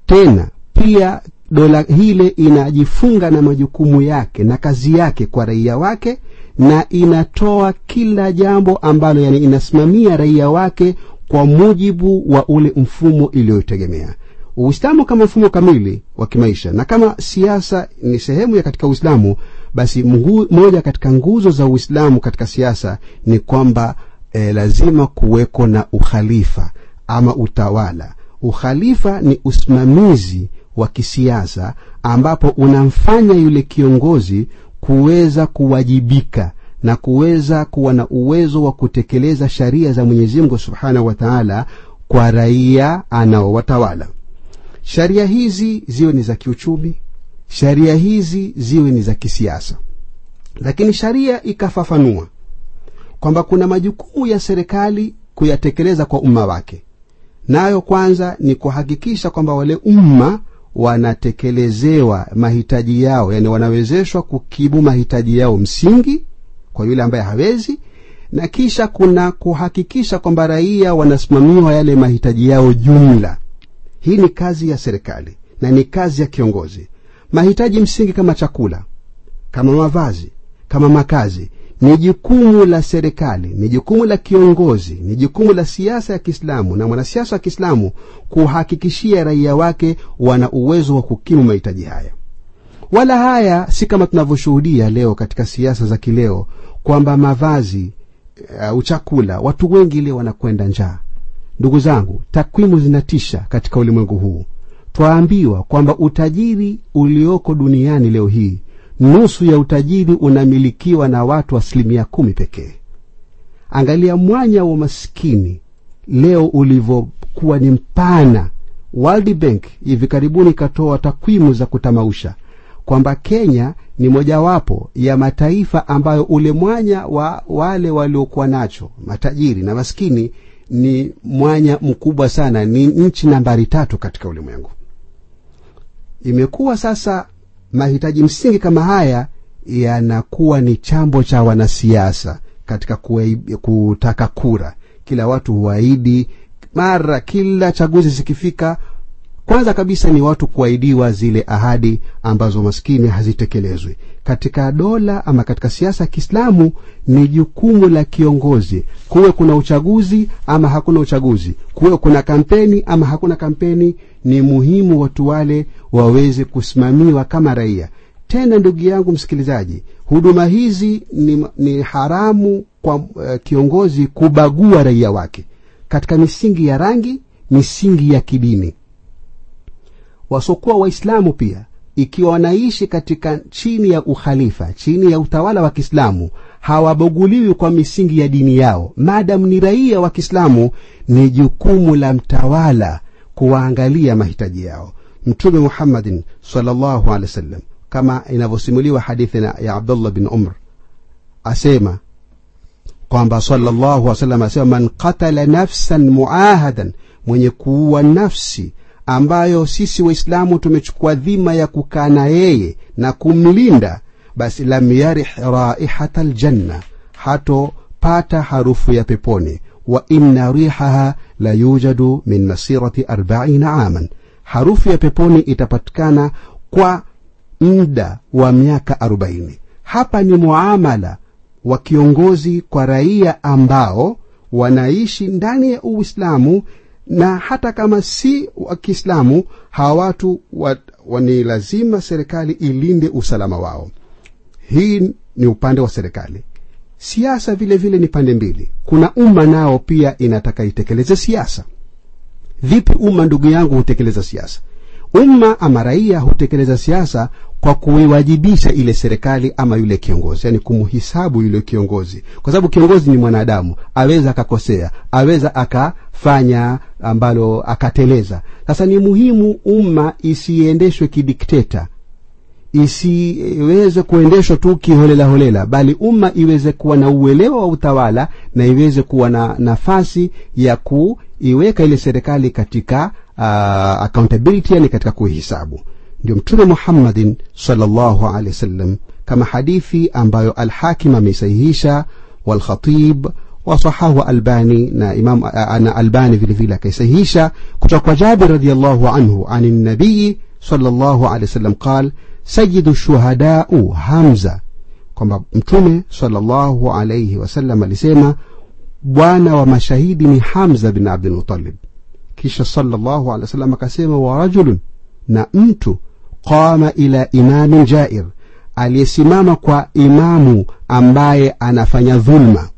Tena pia dola hile inajifunga na majukumu yake na kazi yake kwa raia wake na inatoa kila jambo ambalo yani inasimamia raia wake kwa mujibu wa ule mfumo iliyotegemea. Uislamu kama mfumo kamili wa kimaisha na kama siasa ni sehemu ya katika uislamu basi mgu, moja katika nguzo za uislamu katika siasa ni kwamba e, lazima kuweko na ukhalifa ama utawala. Ukhalifa ni usimamizi wa kisiasa ambapo unamfanya yule kiongozi kuweza kuwajibika na kuweza kuwa na uwezo wa kutekeleza sharia za mwenyezi mungu subhanahu wa taala kwa raia anaowatawala. Sharia hizi ziwe ni za kiuchumi sharia hizi ziwe ni za kisiasa. Lakini sharia ikafafanua kwamba kuna majukumu ya serikali kuyatekeleza kwa umma wake. Nayo kwanza ni kuhakikisha kwamba wale umma wanatekelezewa mahitaji yao. Yani wanawezeshwa kukibu mahitaji yao msingi kwa yule ambaye hawezi na kisha kuna kuhakikisha kwamba raia wanasimamiwa yale mahitaji yao jumla. Hii ni kazi ya serikali na ni kazi ya kiongozi. Mahitaji msingi kama chakula kama mavazi kama makazi ni jukumu la serikali ni jukumu la kiongozi ni jukumu la siasa ya kiislamu na mwanasiasa wa kiislamu kuhakikishia raia wake wana uwezo wa kukimu mahitaji haya. Wala haya si kama tunavyoshuhudia leo katika siasa za kileo kwamba mavazi uh, uchakula watu wengi leo wanakwenda njaa. Ndugu zangu takwimu zinatisha katika ulimwengu huu. Twaambiwa kwamba utajiri ulioko duniani leo hii nusu ya utajiri unamilikiwa na watu asilimia kumi pekee. Angalia mwanya wa masikini leo ulivyokuwa ni mpana. World bank hivi karibuni ikatoa takwimu za kutamausha kwamba kenya ni mojawapo ya mataifa ambayo ule mwanya wa wale waliokuwa nacho matajiri na maskini ni mwanya mkubwa sana ni nchi nambari tatu katika ulimwengu. Imekuwa sasa mahitaji msingi kama haya yanakuwa ni chambo cha wanasiasa katika kue, kutaka kura. Kila watu huahidi mara kila chaguzi zikifika kwanza kabisa ni watu kuahidiwa zile ahadi ambazo maskini hazitekelezwi. Katika dola ama katika siasa ya kiislamu ni jukumu la kiongozi. Kuwe kuna uchaguzi ama hakuna uchaguzi. Kuwe kuna kampeni ama hakuna kampeni ni muhimu watu wale waweze kusimamiwa kama raia. Tena ndugu yangu msikilizaji huduma hizi ni, ni haramu kwa uh, kiongozi kubagua raia wake. Katika misingi ya rangi misingi ya kidini wasokuwa waislamu pia ikiwa wanaishi katika chini ya ukhalifa chini ya utawala wa kiislamu hawabaguliwi kwa misingi ya dini yao. Maadamu ni raia wa kiislamu ni jukumu la mtawala kuwaangalia mahitaji yao. Mtume muhammadin salllahu alehi wasallam kama inavyosimuliwa hadithi ya abdullah bin umr asema kwamba sallallahu wasallam asema man qatala nafsan muahadan mwenye kuua nafsi ambayo sisi waislamu tumechukua dhima ya kukaa na yeye na kumlinda basi lam yarih raihata ljanna hatopata harufu ya peponi. Wa inna rihaha la yujadu min masirati arbaina aman harufu ya peponi itapatikana kwa muda wa miaka arobaini. Hapa ni muamala wa kiongozi kwa raia ambao wanaishi ndani ya uislamu na hata kama si wa kiislamu hawa watu wa, wa ni lazima serikali ilinde usalama wao. Hii ni upande wa serikali. Siasa vile vile ni pande mbili. Kuna umma nao pia inataka itekeleze siasa. Vipi umma ndugu yangu hutekeleza siasa? Umma ama raia hutekeleza siasa kwa kuiwajibisha ile serikali ama yule kiongozi yani kumhisabu yule kiongozi. Kwa sababu kiongozi ni mwanadamu aweza akakosea aweza akafanya ambalo akateleza. Sasa ni muhimu umma isiendeshwe kidikteta isiweze kuendeshwa tu kiholela holela bali umma iweze kuwa na uelewa wa utawala na iweze kuwa na nafasi ya kuiweka ile serikali katika uh, accountability yani katika kuihisabu ndio mtume muhammadin salllahu alehi wasallam kama hadithi ambayo alhakim ameisahihisha walkhatib wasahahu albani na imam na albani vile vile akaisahihisha kutoka kwa jabir radiallahu anhu ani nabiyi salllahu alehi wasallam qal sayidu shuhadau hamza kwamba mtume salllahu alaihi wasallam alisema bwana wa mashahidi ni hamza bin abdulmutalib kisha salllahu alehi wasallam akasema wa rajulun na mtu qama ila imamin jair aliyesimama kwa imamu ambaye anafanya dhulma.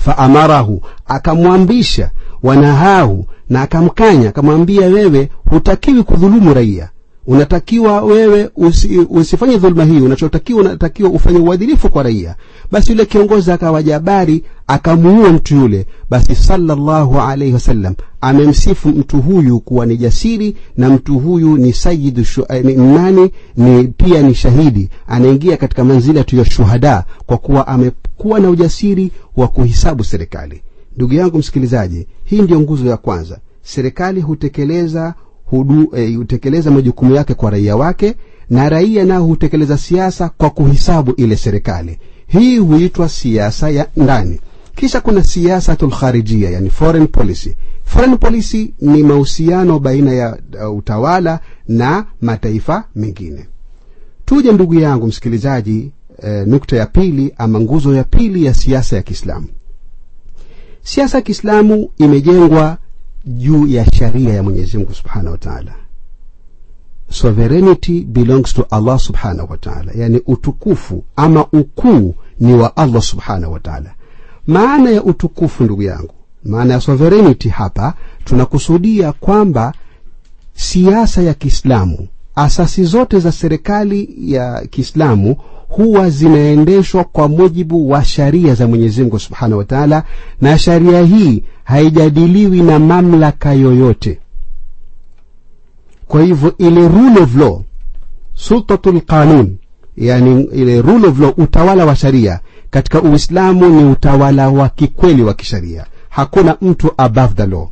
Faamarahu akamwambisha wanahahu na akamkanya akamwambia wewe hutakiwi kudhulumu raia unatakiwa wewe usi, usifanye dhulma hii. Unachotakiwa unatakiwa ufanye uadilifu kwa raia. Basi yule kiongozi akawa jabari akamuua mtu yule. Basi sallallahu alaihi wasallam amemsifu mtu huyu kuwa ni jasiri na mtu huyu ni sayidu eh, ni, nani? Ni pia ni shahidi. Anaingia katika manzila tu ya shuhada kwa kuwa amekuwa na ujasiri wa kuhisabu serikali. Ndugu yangu msikilizaji hii ndiyo nguzo ya kwanza. Serikali hutekeleza hudu, e, hutekeleza majukumu yake kwa raia wake na raia nao hutekeleza siasa kwa kuhisabu ile serikali. Hii huitwa siasa ya ndani. Kisha kuna siasatul kharijia yani foreign policy. Foreign policy ni mahusiano baina ya uh, utawala na mataifa mengine. Tuje ndugu yangu msikilizaji eh, nukta ya pili ama nguzo ya pili ya siasa ya kiislamu. Siasa ya kiislamu imejengwa juu ya sharia ya mwenyezi mungu subhanahu wa taala. Sovereignty belongs to allah subhanahu wa taala. Yani utukufu ama ukuu ni wa allah subhanahu wa taala. Maana ya utukufu ndugu yangu maana ya sovereignty hapa tunakusudia kwamba siasa ya kiislamu asasi zote za serikali ya kiislamu huwa zinaendeshwa kwa mujibu wa sharia za mwenyezi mungu subhanahu wa taala na sharia hii haijadiliwi na mamlaka yoyote. Kwa hivyo ile rule of law sultatul qanun yani ile rule of law utawala wa sharia katika uislamu ni utawala wa kikweli wa kisharia. Hakuna mtu above the law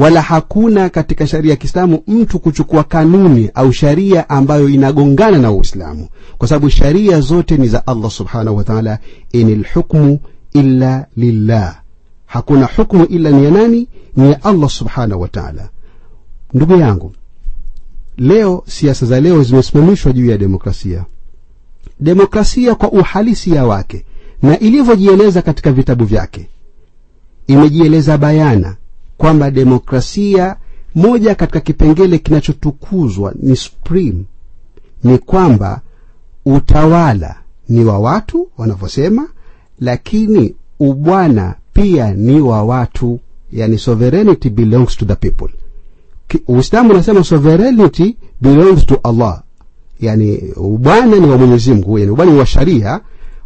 wala hakuna katika sharia ya kiislamu mtu kuchukua kanuni au sharia ambayo inagongana na uislamu. Kwa sababu sharia zote ni za allah subhanahu wa taala ini lhukmu illa lillah. Hakuna hukmu illa ni ya nani? Ni ya allah subhanahu wa taala. Ndugu yangu leo siasa za leo zimesimamishwa juu ya demokrasia. Demokrasia kwa uhalisia wake na ilivyojieleza katika vitabu vyake. Imejieleza bayana kwamba demokrasia moja katika kipengele kinachotukuzwa ni supreme ni kwamba utawala ni wa watu wanavyosema lakini ubwana pia ni wa watu. Yani sovereignty belongs to the people. Uislamu unasema sovereignty belongs to allah. Yani ubwana ni wa mwenyezi mungu yani ubwana ni wa sharia.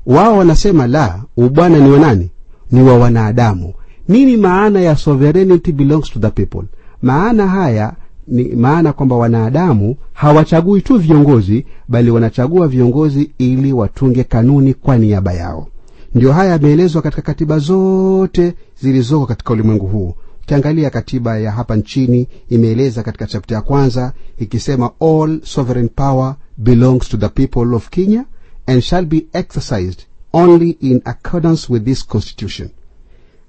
Wao wanasema la ubwana ni wa nani? Ni wa wanadamu nini maana ya sovereignty belongs to the people? Maana haya ni maana kwamba wanadamu hawachagui tu viongozi bali wanachagua viongozi ili watunge kanuni kwa niaba yao. Ndio haya yameelezwa katika katiba zote zilizoko katika ulimwengu huu. Ukiangalia katiba ya hapa nchini imeeleza katika chapta ya kwanza ikisema all sovereign power belongs to the people of kenya and shall be exercised only in accordance with this constitution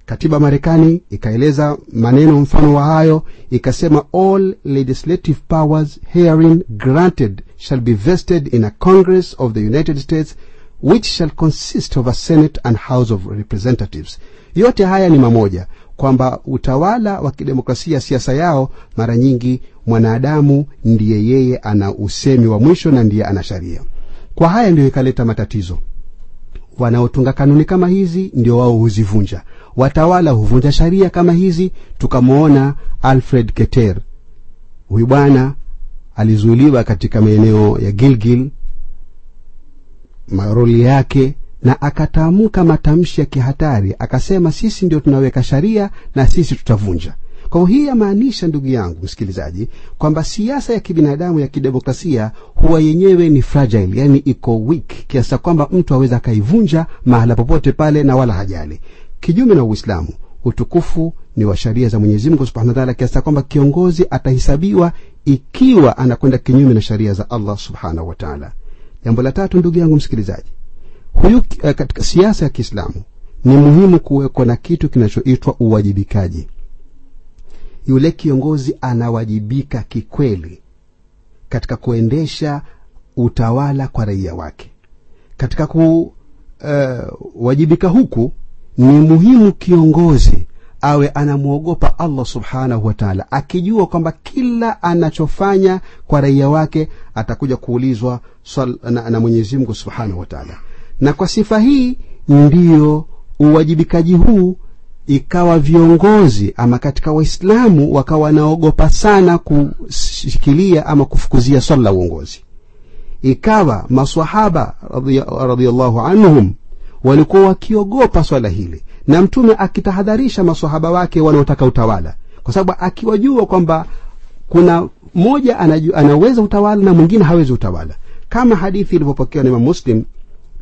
katiba marekani ikaeleza maneno mfano wa hayo ikasema all legislative powers herein granted shall be vested in a congress of the united states which shall consist of a senate and house of representatives. Yote haya ni mamoja kwamba utawala wa kidemokrasia siasa yao mara nyingi mwanadamu ndiye yeye ana usemi wa mwisho na ndiye ana sharia. Kwa haya ndiyo ikaleta matatizo. Wanaotunga kanuni kama hizi ndio wao huzivunja watawala huvunja sharia kama hizi tukamwona alfred keter. Huyu bwana alizuiliwa katika maeneo ya gilgil maroli yake na akatamka matamshi ya kihatari akasema sisi ndio tunaweka sharia na sisi tutavunja. Kwa hii yamaanisha ndugu yangu msikilizaji kwamba siasa ya kibinadamu ya kidemokrasia huwa yenyewe ni fragile yani iko weak kiasi kwamba mtu aweza akaivunja mahala popote pale na wala hajali kinyume na uislamu utukufu ni wa sharia za mwenyezi mungu subhanahu wataala kiasi kwamba kiongozi atahesabiwa ikiwa anakwenda kinyume na sharia za allah subhanahu wataala jambo la tatu ndugu yangu msikilizaji huyu uh, katika siasa ya kiislamu ni muhimu kuwekwa na kitu kinachoitwa uwajibikaji. Yule kiongozi anawajibika kikweli katika kuendesha utawala kwa raia wake. Katika kuwajibika uh, huku ni muhimu kiongozi awe anamwogopa allah subhanahu wataala akijua kwamba kila anachofanya kwa raia wake atakuja kuulizwa sal, na, na mwenyezimngu subhanahu wataala na kwa sifa hii ndiyo uwajibikaji huu ikawa viongozi ama katika waislamu wakawa wanaogopa sana kushikilia ama kufukuzia swala la uongozi. Ikawa masahaba radhiallahu anhum walikuwa wakiogopa swala hili. Na mtume akitahadharisha masahaba wake wanaotaka utawala. Kwa sababu akiwajua kwamba kuna mmoja anaweza utawala na mwingine hawezi utawala. Kama hadithi ilivyopokewa na imam muslim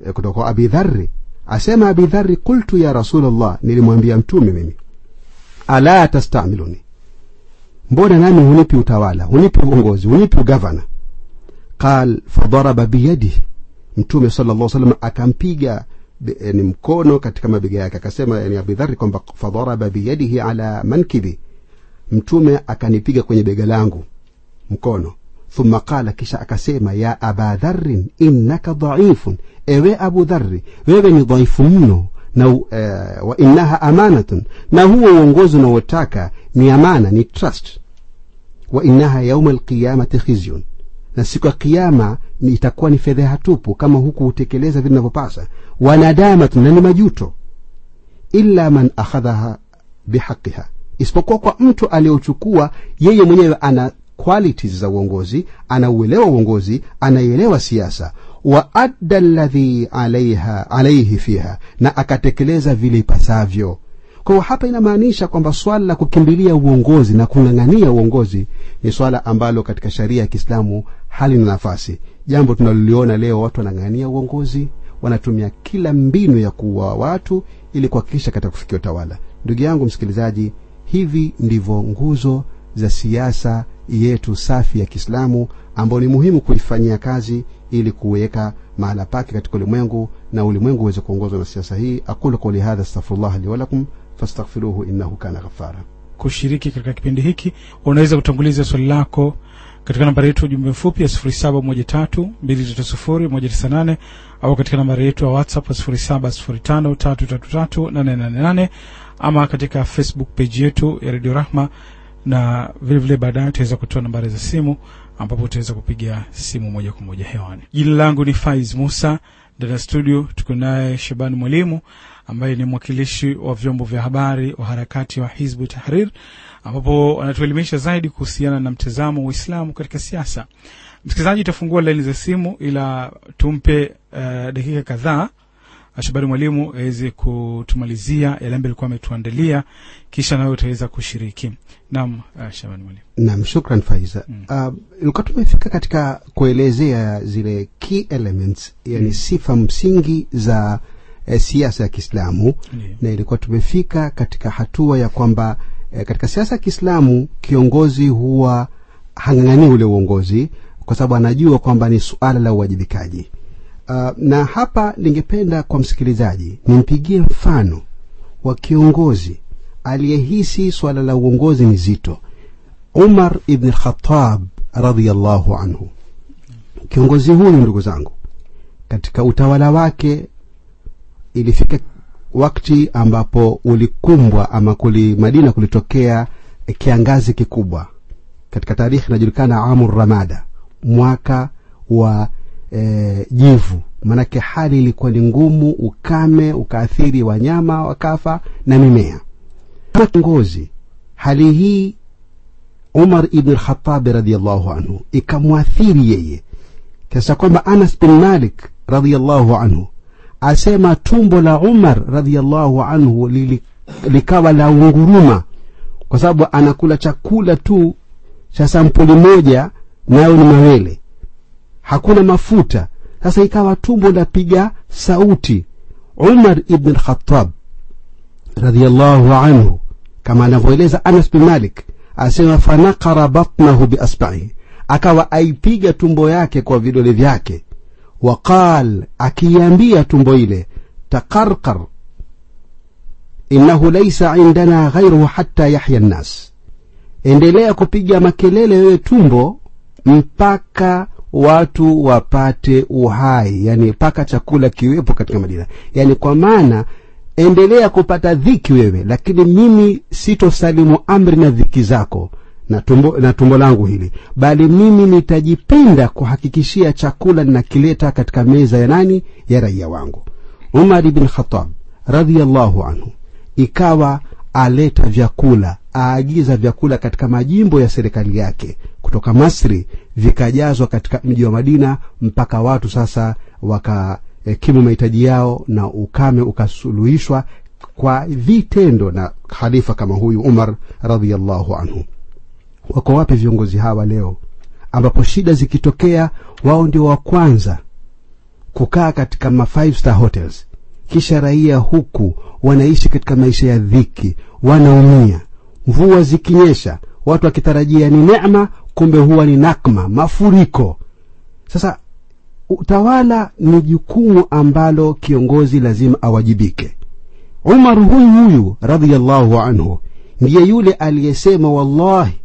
eh, kutoka kwa abi Dharri asema abi Dharri kultu ya rasulllah nilimwambia mtume mimi ala tastamiluni? Mbona nami hunipi utawala hunipi uongozi hunipi ugavana qal fadaraba biyadihi. Mtume sala llah salam akampiga ni mkono katika mabega yake. Akasema yani abidhari kwamba fadaraba biyadihi ala mankibi. Mtume akanipiga kwenye bega langu mkono. Thumma qala kisha akasema ya aba dharin innaka dhaifun ewe abu dhari wewe ni dhaifu mno na uh, wa innaha amanatun. Na huo uongozi unaotaka ni amana ni trust. Wa innaha yauma alqiyamati khizyun na siku ya kiama itakuwa ni fedheha tupu kama huku hutekeleza vile inavyopasa wanadamatu na ni majuto. Illa man akhadhaha bihaqiha isipokuwa kwa mtu aliyochukua yeye mwenyewe ana qualities za uongozi anauelewa uongozi anaielewa siasa. Wa adda alaiha alaihi fiha. Na akatekeleza vile ipasavyo kwa hapa inamaanisha kwamba swala la kukimbilia uongozi na kung'ang'ania uongozi ni swala ambalo katika sharia ya kiislamu halina nafasi. Jambo tunaloliona leo watu wanang'ang'ania uongozi wanatumia kila mbinu ya kuua watu ili kuhakikisha katika kufikia utawala. Ndugu yangu msikilizaji hivi ndivyo nguzo za siasa yetu safi ya kiislamu ambayo ni muhimu kuifanyia kazi ili kuweka mahala pake katika ulimwengu na ulimwengu uweze kuongozwa na siasa hii. Aqulu qouli hadha astaghfirullah li walakum fastaghfiruhu innahu kana ghafara kushiriki katika kipindi hiki unaweza kutanguliza swali lako katika nambari yetu ya ujumbe mfupi ya sifuri saba moja tatu mbili tatu sufuri moja tisa nane au katika nambari yetu ya whatsapp ya sifuri saba sifuri tano tatu tatu tatu nane nane nane ama katika facebook page yetu ya Radio rahma na vile vile baadaye tutaweza kutoa nambari za simu ambapo utaweza kupiga simu moja kwa moja hewani. Jina langu ni faiz musa ndani ya studio tuko naye shabani mwalimu ambaye ni mwakilishi wa vyombo vya habari wa harakati wa Hizbu Tahrir, ambapo anatuelimisha zaidi kuhusiana na mtazamo wa Uislamu katika siasa. Msikilizaji, utafungua laini za simu, ila tumpe uh, dakika kadhaa Ashabari Mwalimu aweze kutumalizia yale ambayo alikuwa ametuandalia, kisha nawe utaweza kushiriki. Naam, Ashabari Shabani Mwalimu. Naam, shukran Faiza. Mm. Uh, tumefika katika kuelezea zile key elements, yani Mm. sifa msingi za eh, siasa ya Kiislamu na ilikuwa tumefika katika hatua ya kwamba e, katika siasa ya Kiislamu kiongozi huwa hang'ang'anii ule uongozi kwa sababu anajua kwamba ni suala la uwajibikaji. Uh, na hapa ningependa kwa msikilizaji nimpigie mfano wa kiongozi aliyehisi suala la uongozi ni zito, Umar ibn Khattab radiallahu anhu. Kiongozi huyu, ndugu zangu, katika utawala wake ilifika wakati ambapo ulikumbwa ama kuli Madina kulitokea kiangazi kikubwa. Katika tarikhi inajulikana amur ramada, mwaka wa e, jivu. Maanake hali ilikuwa ni ngumu, ukame ukaathiri wanyama wakafa na mimea. Kiongozi, hali hii Umar ibn al-Khattab anhu ikamwathiri yeye kiasi kwamba Anas bin Malik radhiyallahu anhu asema tumbo la Umar radhiallahu anhu likawa la unguruma kwa sababu anakula chakula tu cha sampuli moja, nayo ni mawele, hakuna mafuta. Sasa ikawa tumbo lapiga sauti. Umar ibn al-Khattab radhiyallahu anhu, kama anavyoeleza Anas bin Malik, asema fanakara batnahu biasbahi, akawa aipiga tumbo yake kwa vidole vyake waqal akiiambia tumbo ile taqarqar innahu laisa indana ghairuhu hatta yahya nnas endelea kupiga makelele wewe tumbo mpaka watu wapate uhai yani mpaka chakula kiwepo katika madina. Yani kwa maana endelea kupata dhiki wewe lakini mimi sitosalimu amri na dhiki zako na tumbo, na tumbo langu hili. Bali mimi nitajipenda kuhakikishia chakula ninakileta katika meza ya nani? Ya raia wangu. Umar ibn khatab radhiallahu anhu. Ikawa aleta vyakula aagiza vyakula katika majimbo ya serikali yake. Kutoka masri vikajazwa katika mji wa madina mpaka watu sasa wakakimu mahitaji yao na ukame ukasuluhishwa kwa vitendo na khalifa kama huyu umar radhiallahu anhu wako wapi viongozi hawa leo? Ambapo shida zikitokea wao ndio wa kwanza kukaa katika ma five star hotels. Kisha raia huku wanaishi katika maisha ya dhiki wanaumia. Mvua zikinyesha watu wakitarajia ni neema kumbe huwa ni nakma mafuriko. Sasa utawala ni jukumu ambalo kiongozi lazima awajibike. Umar huyu huyu radiallahu anhu ndiye yule aliyesema wallahi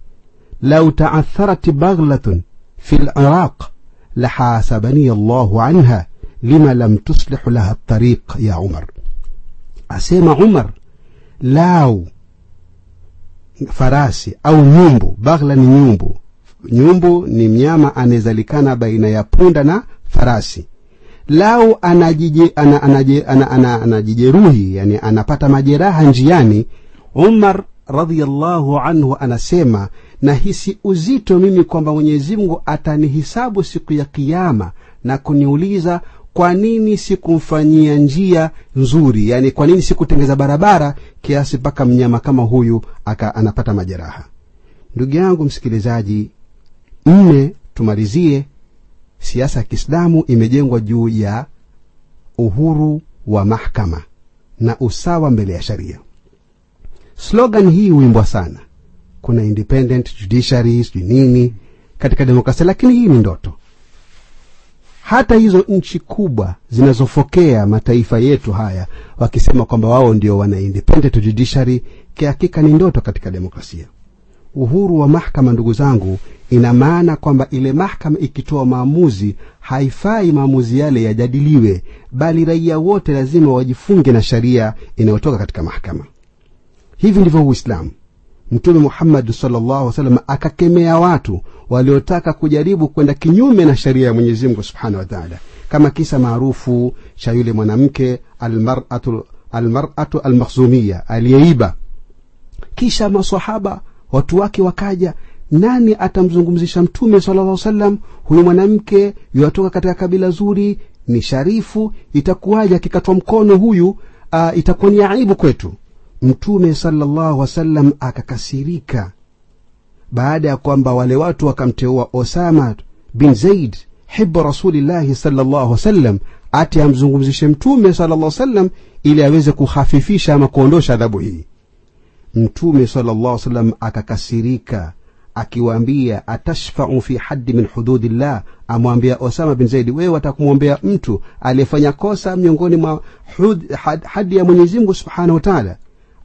لو تعثرت بغلة في العراق لحاسبني الله عنها لما لم تصلح لها الطريق يا عمر. أسيما عمر لاو فراسي أو نيومبو بغلة نيومبو نيومبو نيميام أنزلكنا بين يبوندنا فراسي. لاو أنا أنا أنا أنا يعني أنا أنا جيجروهي lau anajijeruhi yani anapata عمر رضي الله عنه أنا سيما nahisi uzito mimi kwamba mwenyezi mungu atanihisabu siku ya kiama na kuniuliza kwa nini sikumfanyia njia nzuri? Yani kwa nini sikutengeza barabara kiasi mpaka mnyama kama huyu aka anapata majeraha? Ndugu yangu msikilizaji nne tumalizie. Siasa ya kiislamu imejengwa juu ya uhuru wa mahkama na usawa mbele ya sharia. Slogan hii huimbwa sana kuna independent judiciary sijui nini katika demokrasia. Lakini hii ni ndoto. Hata hizo nchi kubwa zinazofokea mataifa yetu haya wakisema kwamba wao ndio wana independent judiciary kihakika ni ndoto katika demokrasia. Uhuru wa mahkama ndugu zangu ina maana kwamba ile mahkama ikitoa maamuzi haifai maamuzi yale yajadiliwe bali raia wote lazima wajifunge na sharia inayotoka katika mahkama hivi ndivyo uislamu mtume muhammadi salllahu salam akakemea watu waliotaka kujaribu kwenda kinyume na sheria ya mwenyezi mungu subhanahu wa taala. Kama kisa maarufu cha yule mwanamke almaratu almaratu almakhzumia aliyeiba. Kisha masahaba watu wake wakaja nani atamzungumzisha mtume sala llah salam huyu mwanamke yuatoka katika kabila zuri ni sharifu itakuwaje akikatwa mkono huyu uh, itakuwa ni aibu kwetu mtume salllahu wasallam akakasirika baada ya kwamba wale watu wakamteua osama bin zaid hibu rasulillahi salllahu wasallam ati amzungumzishe mtume sala llah salam ili aweze kuhafifisha ama kuondosha adhabu hii. Mtume sala llah salam akakasirika akiwaambia atashfau fi haddi min hududillah? Amwambia osama bin zaidi wewe watakumwombea mtu aliyefanya kosa miongoni mwa hadi ya mwenyezimngu subhanahu wa taala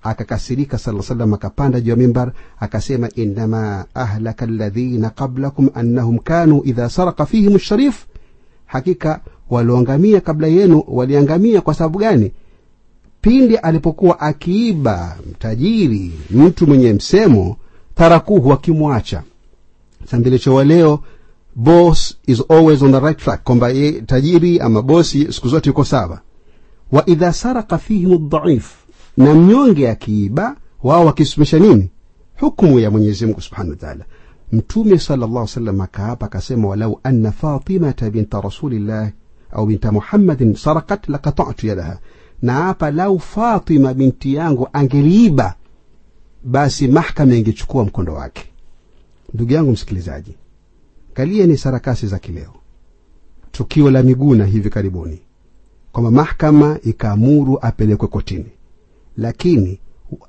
akakasirika sala salam akapanda juu ya mimbar akasema innama ahlaka ladhina qablakum annahum kanu idha saraka fihim sharif hakika walioangamia kabla yenu waliangamia kwa sababu gani? Pindi alipokuwa akiiba mtajiri mtu mwenye msemo tarakuhu wakimwacha sambilichowa leo boss is always on the right track kwamba tajiri ama bosi siku zote yuko sawa. Wa idha saraka fihim dhaif na mnyonge akiiba wao wakisomesha nini? Hukmu ya mwenyezi mungu subhanahu wa taala. Mtume sallallahu alaihi salam akaapa akasema walau anna fatimata binta rasulillah au binta muhammadin sarakat lakatatu yadaha. Na hapa lau fatima binti yangu angeliiba basi mahkama ingechukua mkondo wake. Ndugu yangu msikilizaji kalia ni sarakasi za kileo. Tukio la miguna hivi karibuni. Kwamba mahkama ikaamuru apelekwe kotini lakini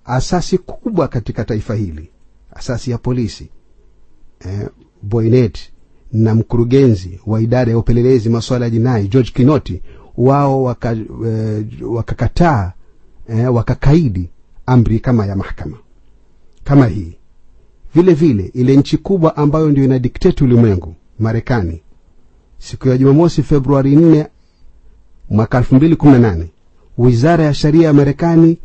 asasi kubwa katika taifa hili asasi ya polisi eh, Boynet na mkurugenzi wa idara ya upelelezi masuala ya jinai george kinoti wao wakakataa waka eh, wakakaidi amri kama ya mahkama kama hii. Vile vile ile nchi kubwa ambayo ndio ina dikteti ulimwengu marekani siku ya jumamosi februari 4 mwaka 218 wizara ya sheria ya marekani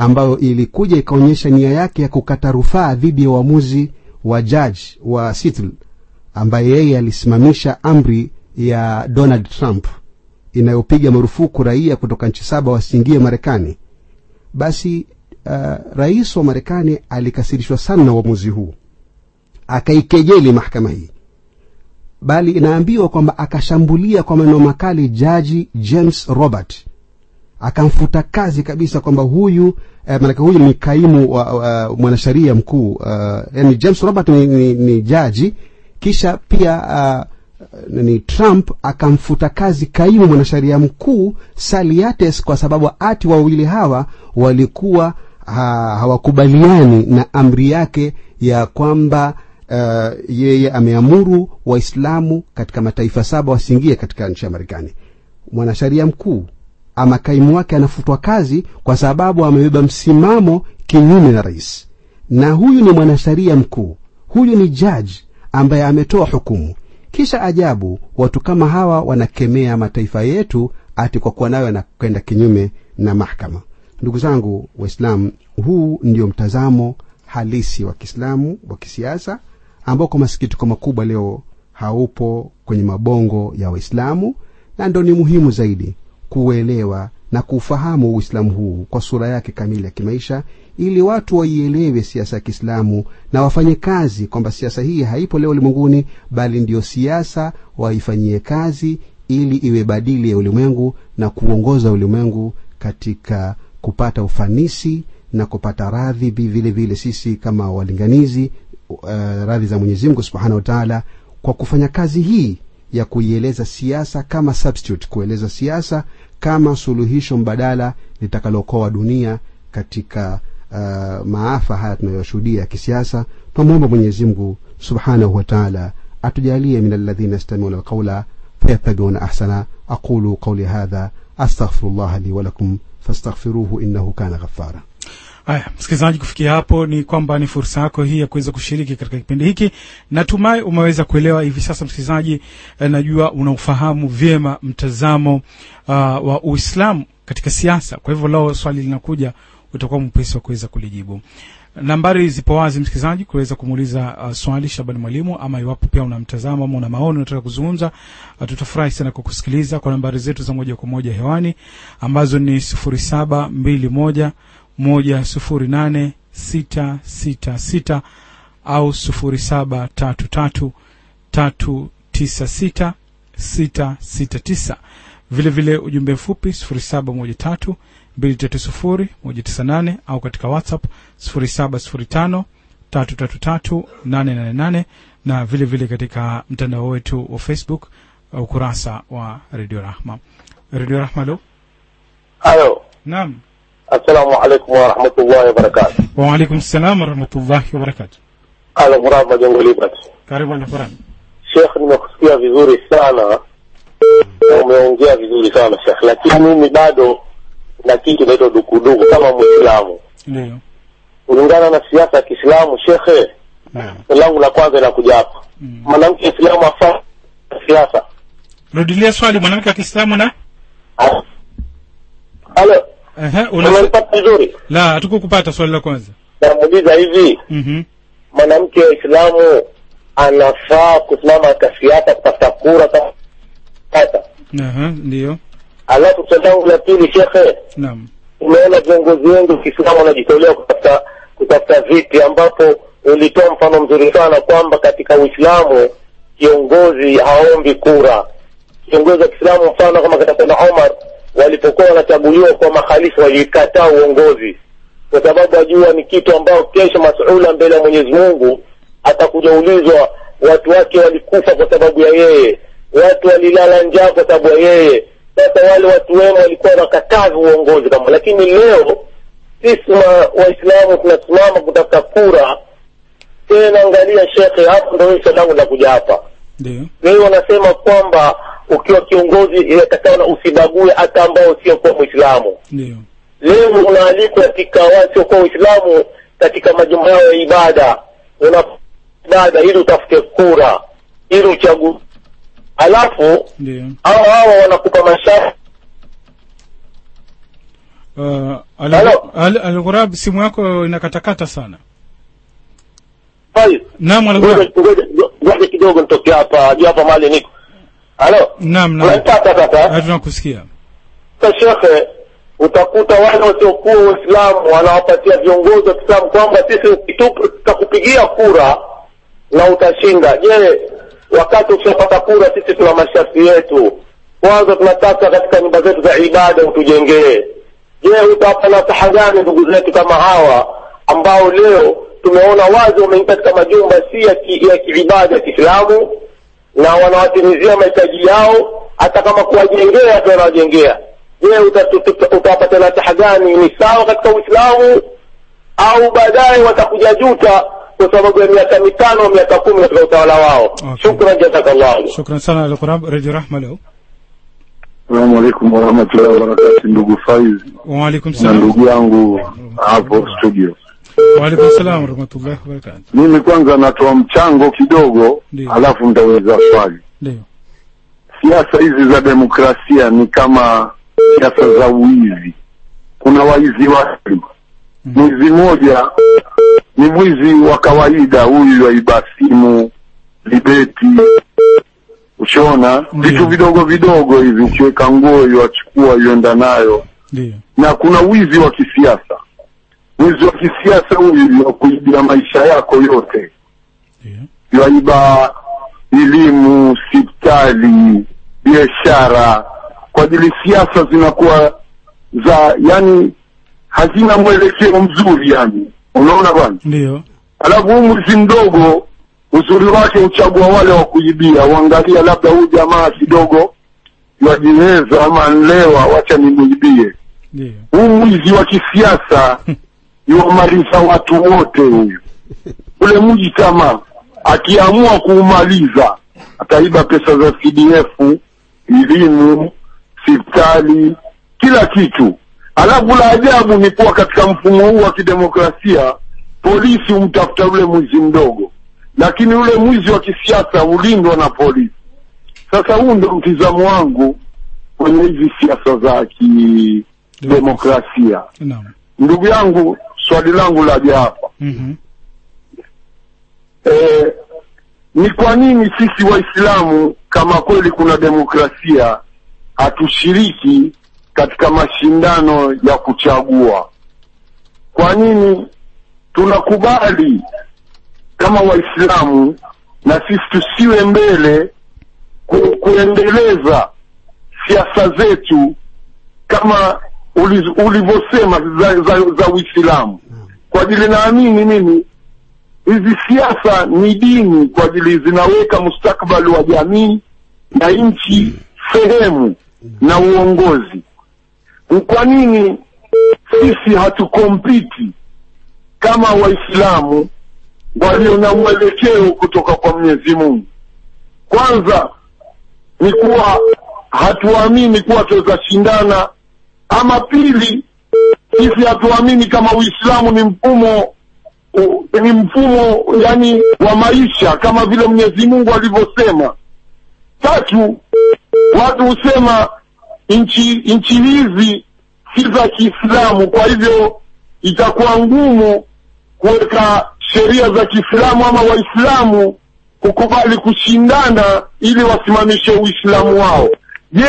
ambayo ilikuja ikaonyesha nia yake ya kukata rufaa dhidi ya uamuzi wa jaji wa Seattle ambaye yeye alisimamisha amri ya Donald Trump inayopiga marufuku raia kutoka nchi saba wasiingie Marekani. Basi uh, rais wa Marekani alikasirishwa sana na uamuzi huu, akaikejeli mahakama hii, bali inaambiwa kwamba akashambulia kwa maneno makali jaji James Robert akamfuta kazi kabisa kwamba huyu eh, maanake huyu ni kaimu wa, wa mwanasheria mkuu uh, yani James Robert ni, ni, ni jaji kisha pia uh, ni Trump akamfuta kazi kaimu mwanasheria mkuu Saliates kwa sababu ati wawili hawa walikuwa ha, hawakubaliani na amri yake ya kwamba uh, yeye ameamuru Waislamu katika mataifa saba wasiingie katika nchi ya Marekani. Mwanasheria mkuu ama kaimu wake anafutwa kazi kwa sababu amebeba msimamo kinyume na rais, na huyu ni mwanasheria mkuu, huyu ni jaji ambaye ametoa hukumu. Kisha ajabu, watu kama hawa wanakemea mataifa yetu ati kwa kuwa nayo anakwenda kinyume na mahkama. Ndugu zangu Waislamu, huu ndio mtazamo halisi wa Kiislamu wa kisiasa ambao kwa masikitiko makubwa leo haupo kwenye mabongo ya Waislamu, na ndo ni muhimu zaidi kuuelewa na kuufahamu Uislamu huu kwa sura yake kamili ya kimaisha, ili watu waielewe siasa ya Kiislamu na wafanye kazi kwamba siasa hii haipo leo ulimwenguni, bali ndiyo siasa waifanyie kazi ili iwe badili ya ulimwengu na kuongoza ulimwengu katika kupata ufanisi na kupata radhi vile vile sisi kama walinganizi uh, radhi za Mwenyezi Mungu Subhanahu kwa kufanya kazi hii ya kuieleza siasa kama substitute, kueleza siasa kama suluhisho mbadala litakalokoa dunia katika uh, maafa haya tunayoshuhudia ya kisiasa. Twamwomba Mwenyezi Mungu Subhanahu wa Ta'ala atujalie min alladhina yastami'una alqaula fayattabi'una ahsana. aqulu qauli hadha astaghfirullah li walakum fastaghfiruhu innahu kana ghaffara. Haya, msikilizaji, kufikia hapo ni kwamba ni fursa yako hii ya kuweza kushiriki katika kipindi hiki. Natumai umeweza kuelewa hivi sasa, msikilizaji. Eh, najua unaufahamu vyema mtazamo uh, wa Uislamu katika siasa. Kwa hivyo leo swali linakuja, utakuwa mpesi wa kuweza kulijibu. nambari zipo wazi msikilizaji kuweza kumuuliza uh, swali Shabani Mwalimu, ama iwapo pia una mtazamo ama una maoni unataka kuzungumza, uh, tutafurahi sana kukusikiliza kwa nambari zetu za moja kwa moja hewani ambazo ni sufuri saba mbili moja moja sufuri nane sita sita sita au sufuri saba tatu tatu tatu tisa sita sita sita tisa. Vile vile ujumbe mfupi sufuri saba moja tatu mbili tatu sufuri moja tisa nane au katika whatsapp sufuri saba sufuri tano tatu tatu tatu nane nane nane na vile vile katika mtandao wetu wa facebook ukurasa wa redio rahma. Redio rahma lo Halo, naam assalamu alaikum warahmatullahi wabarakatu. waalaikum salam warahmatullahi wabarakatu Halo, Murad Majengo Libat. karibu alquran Sheikh, nimekusikia vizuri sana na umeongea vizuri sana Sheikh, lakini mimi bado na kitu inaitwa dukuduku kama Muislamu ndio kulingana na siasa ya Kiislamu. Shekhe, naam langu la kwanza linakuja hapa, Mm. mwanamke Islamu afaa siasa. rudilia swali mwanamke wa kiislamu na. Halo, unanipata vizuri? la hatukukupata swali la kwanza. Namuuliza hivi, mhm. mwanamke wa Islamu anafaa kusimama katika siasa kutafuta kura sasa ndio. Alafu swali langu la pili shekhe naam. umeona viongozi wengi wa kiislamu wanajitolea kutafuta kutafuta viti ambapo ulitoa mfano mzuri sana kwamba katika uislamu kiongozi haombi kura. Kiongozi wa kiislamu mfano kama katika omar walipokuwa wanachaguliwa kwa makhalifu walikataa uongozi kwa sababu ajua ni kitu ambao kesho masuula mbele ya mwenyezi mungu atakuja ulizwa watu wake walikufa kwa sababu ya yeye watu walilala njaa kwa sababu ya yeye. Sasa wale watu wema walikuwa wanakataza uongozi kama lakini leo sisi waislamu tunasimama kutafuta kura. Tena angalia shekhe hapo ndo swali langu linakuja hapa. Leo wanasema kwamba ukiwa kiongozi inatakana usibague hata ambao usiokuwa mwislamu ndio. Leo unaalikwa katika wasiokuwa Uislamu katika majumba yao ya ibada, una ibada ili utafute kura ili uchagu, alafu ndio. hao hawa wanakupa masharti. Uh, al alghurab simu yako inakatakata sana. Hai. naam alghurab ngoja ngoja kidogo nitoke hapa juu hapa mahali niko. Halo, naam naam unanipata kaka? Na tunakusikia Sasa shekhe, utakuta wale wasiokuwa Waislamu wanawapatia viongozi wa Kiislamu kwamba sisi tutakupigia kura na utashinda. Je, wakati ukishapata kura, sisi tuna masharti yetu. Kwanza tunataka katika nyumba zetu za ibada utujengee. Je, utawapa nasaha gani ndugu zetu kama hawa ambao leo tumeona wazi wameingia katika majumba si ya ya kiibada ya Kiislamu na wanawatimizia mahitaji yao, hata kama kuwajengea tu wanawajengea. Je, uta- uta- utawapata nasaha gani? Ni sawa katika Uislamu au baadaye watakuja juta kwa sababu ya miaka mitano miaka kumi katika utawala wao? Okay. Shukran, jazakallahu. shukran sana radio rahma leo Salamu alaikum warahmatullahi wabarakatu, ndugu Faiz waalaikum na salam ndugu yangu hapo studio. Waalaikum salaam warahmatullahi wabarakatuh. Mimi kwanza natoa mchango kidogo, alafu nitauliza swali. ndio. Siasa hizi za demokrasia ni kama siasa za uwizi. Kuna waizi wawili, mwizi mmoja ni mwizi wa kawaida, huyu waiba simu, libeti, ushona? Vitu vidogo vidogo hivi, ukiweka nguo iwachukua ienda nayo. Ndio. Na kuna wizi wa kisiasa. Wizi wa kisiasa huyu wa kuibia maisha yako yote, ndio. Yaiba elimu, hospitali, biashara, kwa ajili siasa zinakuwa za yani hazina mwelekeo mzuri, yani. Unaona bwana. ndio. Alafu huu mwizi mdogo uzuri wake uchagua wale wa kuibia, uangalia labda huyu jamaa kidogo wajiweza ama nlewa, wacha nimwibie. Ndio. Huu mwizi wa kisiasa yuwamaliza watu wote huyu. Ule mji kama akiamua kuumaliza ataiba pesa za cdf elimu siptali kila kitu. Alafu la ajabu ni kuwa katika mfumo huu wa kidemokrasia polisi humtafuta yule mwizi mdogo. Lakini ule mwizi wa kisiasa hulindwa na polisi. Sasa huu ndo mtizamo wangu kwenye hizi siasa za kidemokrasia. Ndugu yangu swali langu laja hapa mm -hmm. eh, ni kwa nini sisi waislamu kama kweli kuna demokrasia hatushiriki katika mashindano ya kuchagua kwa nini tunakubali kama waislamu na sisi tusiwe mbele ku, kuendeleza siasa zetu kama ulivyosema za, za, za uislamu. Kwa ajili naamini mimi hizi siasa ni dini kwa ajili zinaweka mustakbali wa jamii na nchi sehemu na uongozi. Kwa nini sisi hatukompiti kama waislamu walio na mwelekeo kutoka kwa mwenyezi mungu? Kwanza ni kuwa hatuamini kuwa tunaweza shindana ama pili sisi hatuamini kama uislamu ni mfumo ni mfumo yani wa maisha kama vile mwenyezi mungu alivyosema. Tatu watu husema nchi nchi hizi si za kiislamu kwa hivyo itakuwa ngumu kuweka sheria za kiislamu ama waislamu kukubali kushindana ili wasimamishe uislamu wao. Je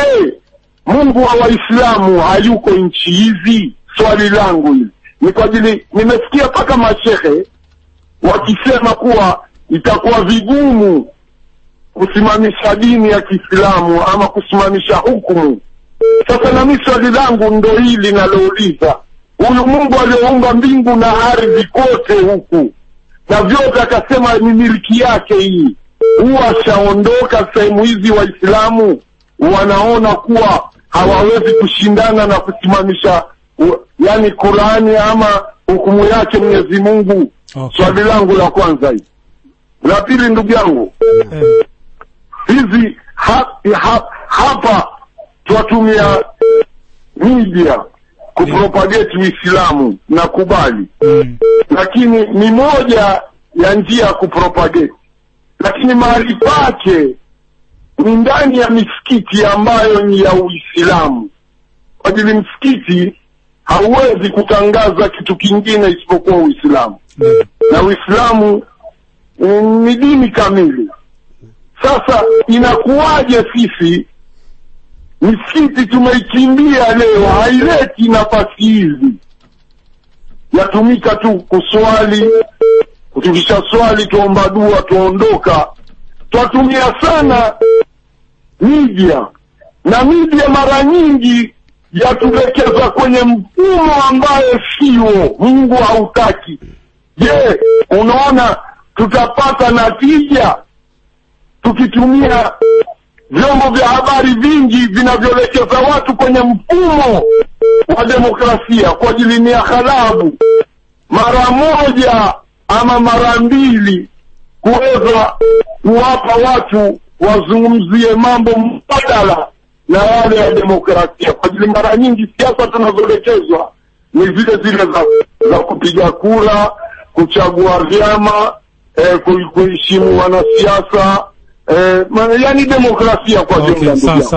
mungu wa waislamu hayuko nchi hizi? Swali langu hili. Ni kwa ajili nimesikia mpaka mashehe wakisema kuwa itakuwa vigumu kusimamisha dini ya kiislamu ama kusimamisha hukumu. Sasa na nami swali langu ndo hili nalouliza huyu mungu aliyoumba mbingu na ardhi kote huku na vyote akasema ni miliki yake hii huwa ashaondoka sehemu hizi waislamu wanaona kuwa hawawezi kushindana na kusimamisha yani qurani ama hukumu yake mwenyezi mungu. Okay. swali langu la kwanza hii. La pili ndugu yangu. Eh, hizi ha, ha, hapa twatumia media kupropagate uislamu na kubali. Mm. lakini ni moja ya njia ya kupropagate. Lakini mahali pake ni ndani ya misikiti ambayo ni ya uislamu. Kwa ajili msikiti hauwezi kutangaza kitu kingine isipokuwa uislamu. Mm. na uislamu ni dini kamili. Sasa inakuwaje sisi? Misikiti tumeikimbia leo haileti nafasi hizi. Yatumika tu kuswali tukisha swali tuomba dua tuondoka. Twatumia sana media. Na media mara nyingi yatulekeza kwenye mfumo ambaye sio. Mungu hautaki. Je unaona tutapata natija tukitumia vyombo vya habari vingi vinavyoelekeza watu kwenye mfumo wa demokrasia kwa ajili ni ya halabu mara moja ama mara mbili kuweza kuwapa watu wazungumzie mambo mbadala na yale ya demokrasia kwa ajili mara nyingi siasa tunazoelekezwa ni zile zile za, za kupiga kura kuchagua vyama eh, ku- kuheshimu wanasiasa eh, demokrasia kwa jumla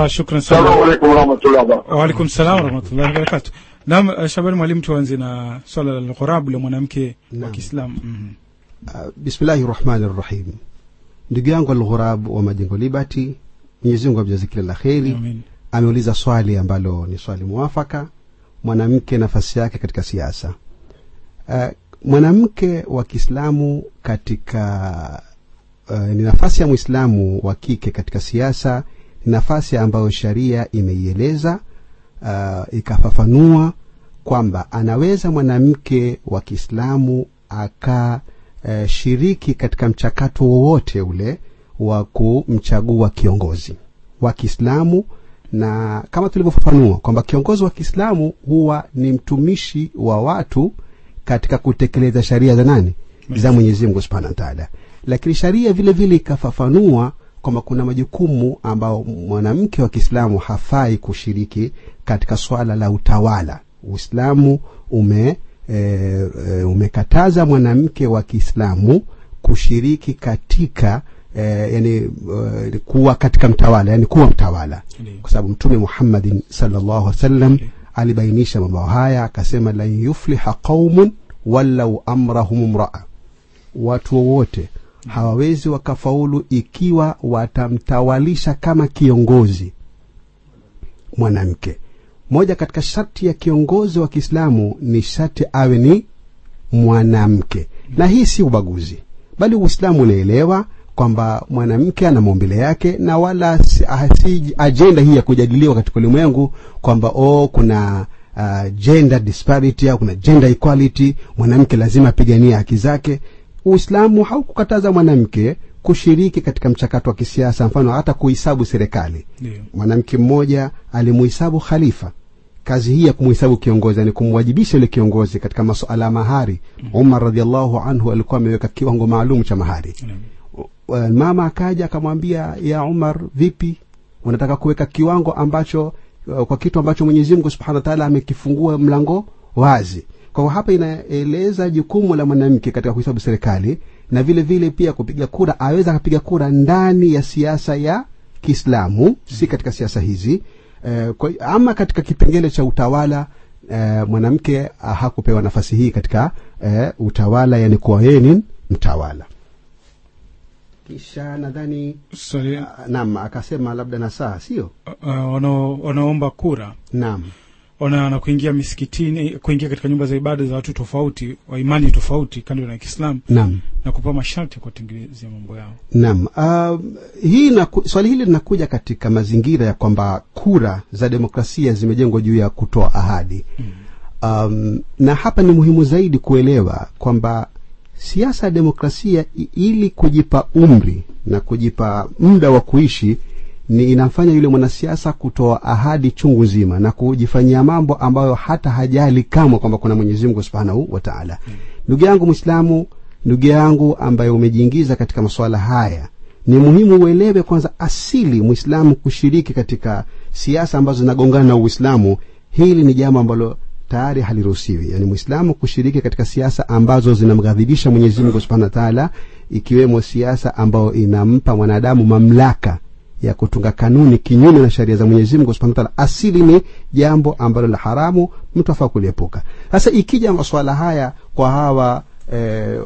shukran sana. Salamu alaikum warahmatullahi wabarakatuh. Waalaikum salam warahmatullahi wabarakatuh. Naam, eh, Shabani Mwalimu, tuanze na swala la ghurabu la mwanamke wa Kiislamu. mm -hmm. Uh, bismillahi rahmani rahim ndugu yangu alghurab wa majengo liberty mwenyezi mungu amjaze kila la kheri. Ameuliza swali ambalo ni swali muafaka mwanamke nafasi yake katika siasa. Uh, mwanamke wa kiislamu katika uh, ni nafasi ya Muislamu wa kike katika siasa ni nafasi ambayo sharia imeieleza uh, ikafafanua kwamba anaweza mwanamke wa kiislamu akashiriki shiriki katika mchakato wowote ule wa kumchagua kiongozi wa kiislamu. Na kama tulivyofafanua kwamba kiongozi wa kiislamu huwa ni mtumishi wa watu katika kutekeleza sharia za nani? Za mwenyezi mungu subhanahu wa taala. Lakini sharia vile vile ikafafanua kwamba kuna majukumu ambayo mwanamke wa kiislamu hafai kushiriki katika swala la utawala. Uislamu ume e, e, umekataza mwanamke wa kiislamu kushiriki katika e, yani e, kuwa katika mtawala yani kuwa mtawala. Kwa sababu mtume muhammadin sallallahu alaihi wasallam alibainisha mambo haya akasema lan yufliha qaumun walau amrahum mraa watu wowote hawawezi wakafaulu ikiwa watamtawalisha kama kiongozi mwanamke moja katika sharti ya kiongozi wa kiislamu ni sharti awe ni mwanamke. Na hii si ubaguzi bali uislamu unaelewa kwamba mwanamke ana maumbile yake na wala si, si ajenda hii ya kujadiliwa katika ulimwengu kwamba oh, kuna uh, gender disparity au kuna gender equality mwanamke lazima apiganie haki zake. Uislamu haukukataza mwanamke kushiriki katika mchakato wa kisiasa mfano hata kuhesabu serikali. Mwanamke mmoja alimuhesabu khalifa. Kazi hii ya kumhesabu kiongozi ni kumwajibisha yule kiongozi katika masuala ya mahari. Umar radiallahu anhu alikuwa ameweka kiwango maalum cha mahari. Uh, mama akaja akamwambia ya umar vipi? Unataka kuweka kiwango ambacho uh, kwa kitu ambacho mwenyezi mungu subhanahu wa taala amekifungua mlango wazi? Kwa hapa inaeleza jukumu la mwanamke katika kuhesabu serikali na vile vile pia kupiga kura aweza akapiga kura ndani ya siasa ya kiislamu si katika siasa hizi. Eh, kwa, ama katika kipengele cha utawala eh, mwanamke ah, hakupewa nafasi hii katika eh, utawala yani kuwa yeye ni mtawala. Kisha nadhani ah, naam akasema labda na saa sio? Uh, wanaomba kura. Naam wana na kuingia misikitini kuingia katika nyumba za ibada za watu tofauti wa imani tofauti kando na kiislamu naam. na kupewa masharti ya kuwatengenezea mambo yao. Naam, uh, hii naku, swali hili linakuja katika mazingira ya kwamba kura za demokrasia zimejengwa juu ya kutoa ahadi. Hmm. um, na hapa ni muhimu zaidi kuelewa kwamba siasa ya demokrasia ili kujipa umri na kujipa muda wa kuishi ni inamfanya yule mwanasiasa kutoa ahadi chungu zima na kujifanyia mambo ambayo hata hajali kamwe kwamba kuna mwenyezi mungu subhanahu wa taala. Ndugu yangu mwislamu ndugu yangu ambaye umejiingiza katika masuala haya ni muhimu uelewe kwanza asili mwislamu kushiriki katika siasa ambazo zinagongana na uislamu. Hili ni jambo ambalo tayari haliruhusiwi. Yaani mwislamu kushiriki katika siasa ambazo zinamghadhibisha mwenyezi mungu subhanahu wa taala ikiwemo siasa ambayo inampa mwanadamu mamlaka ya kutunga kanuni kinyume na sheria za mwenyezi mungu subhanahu wa taala asili ni jambo ambalo la haramu mtu afaa kuliepuka. Sasa ikija masuala haya kwa hawa e,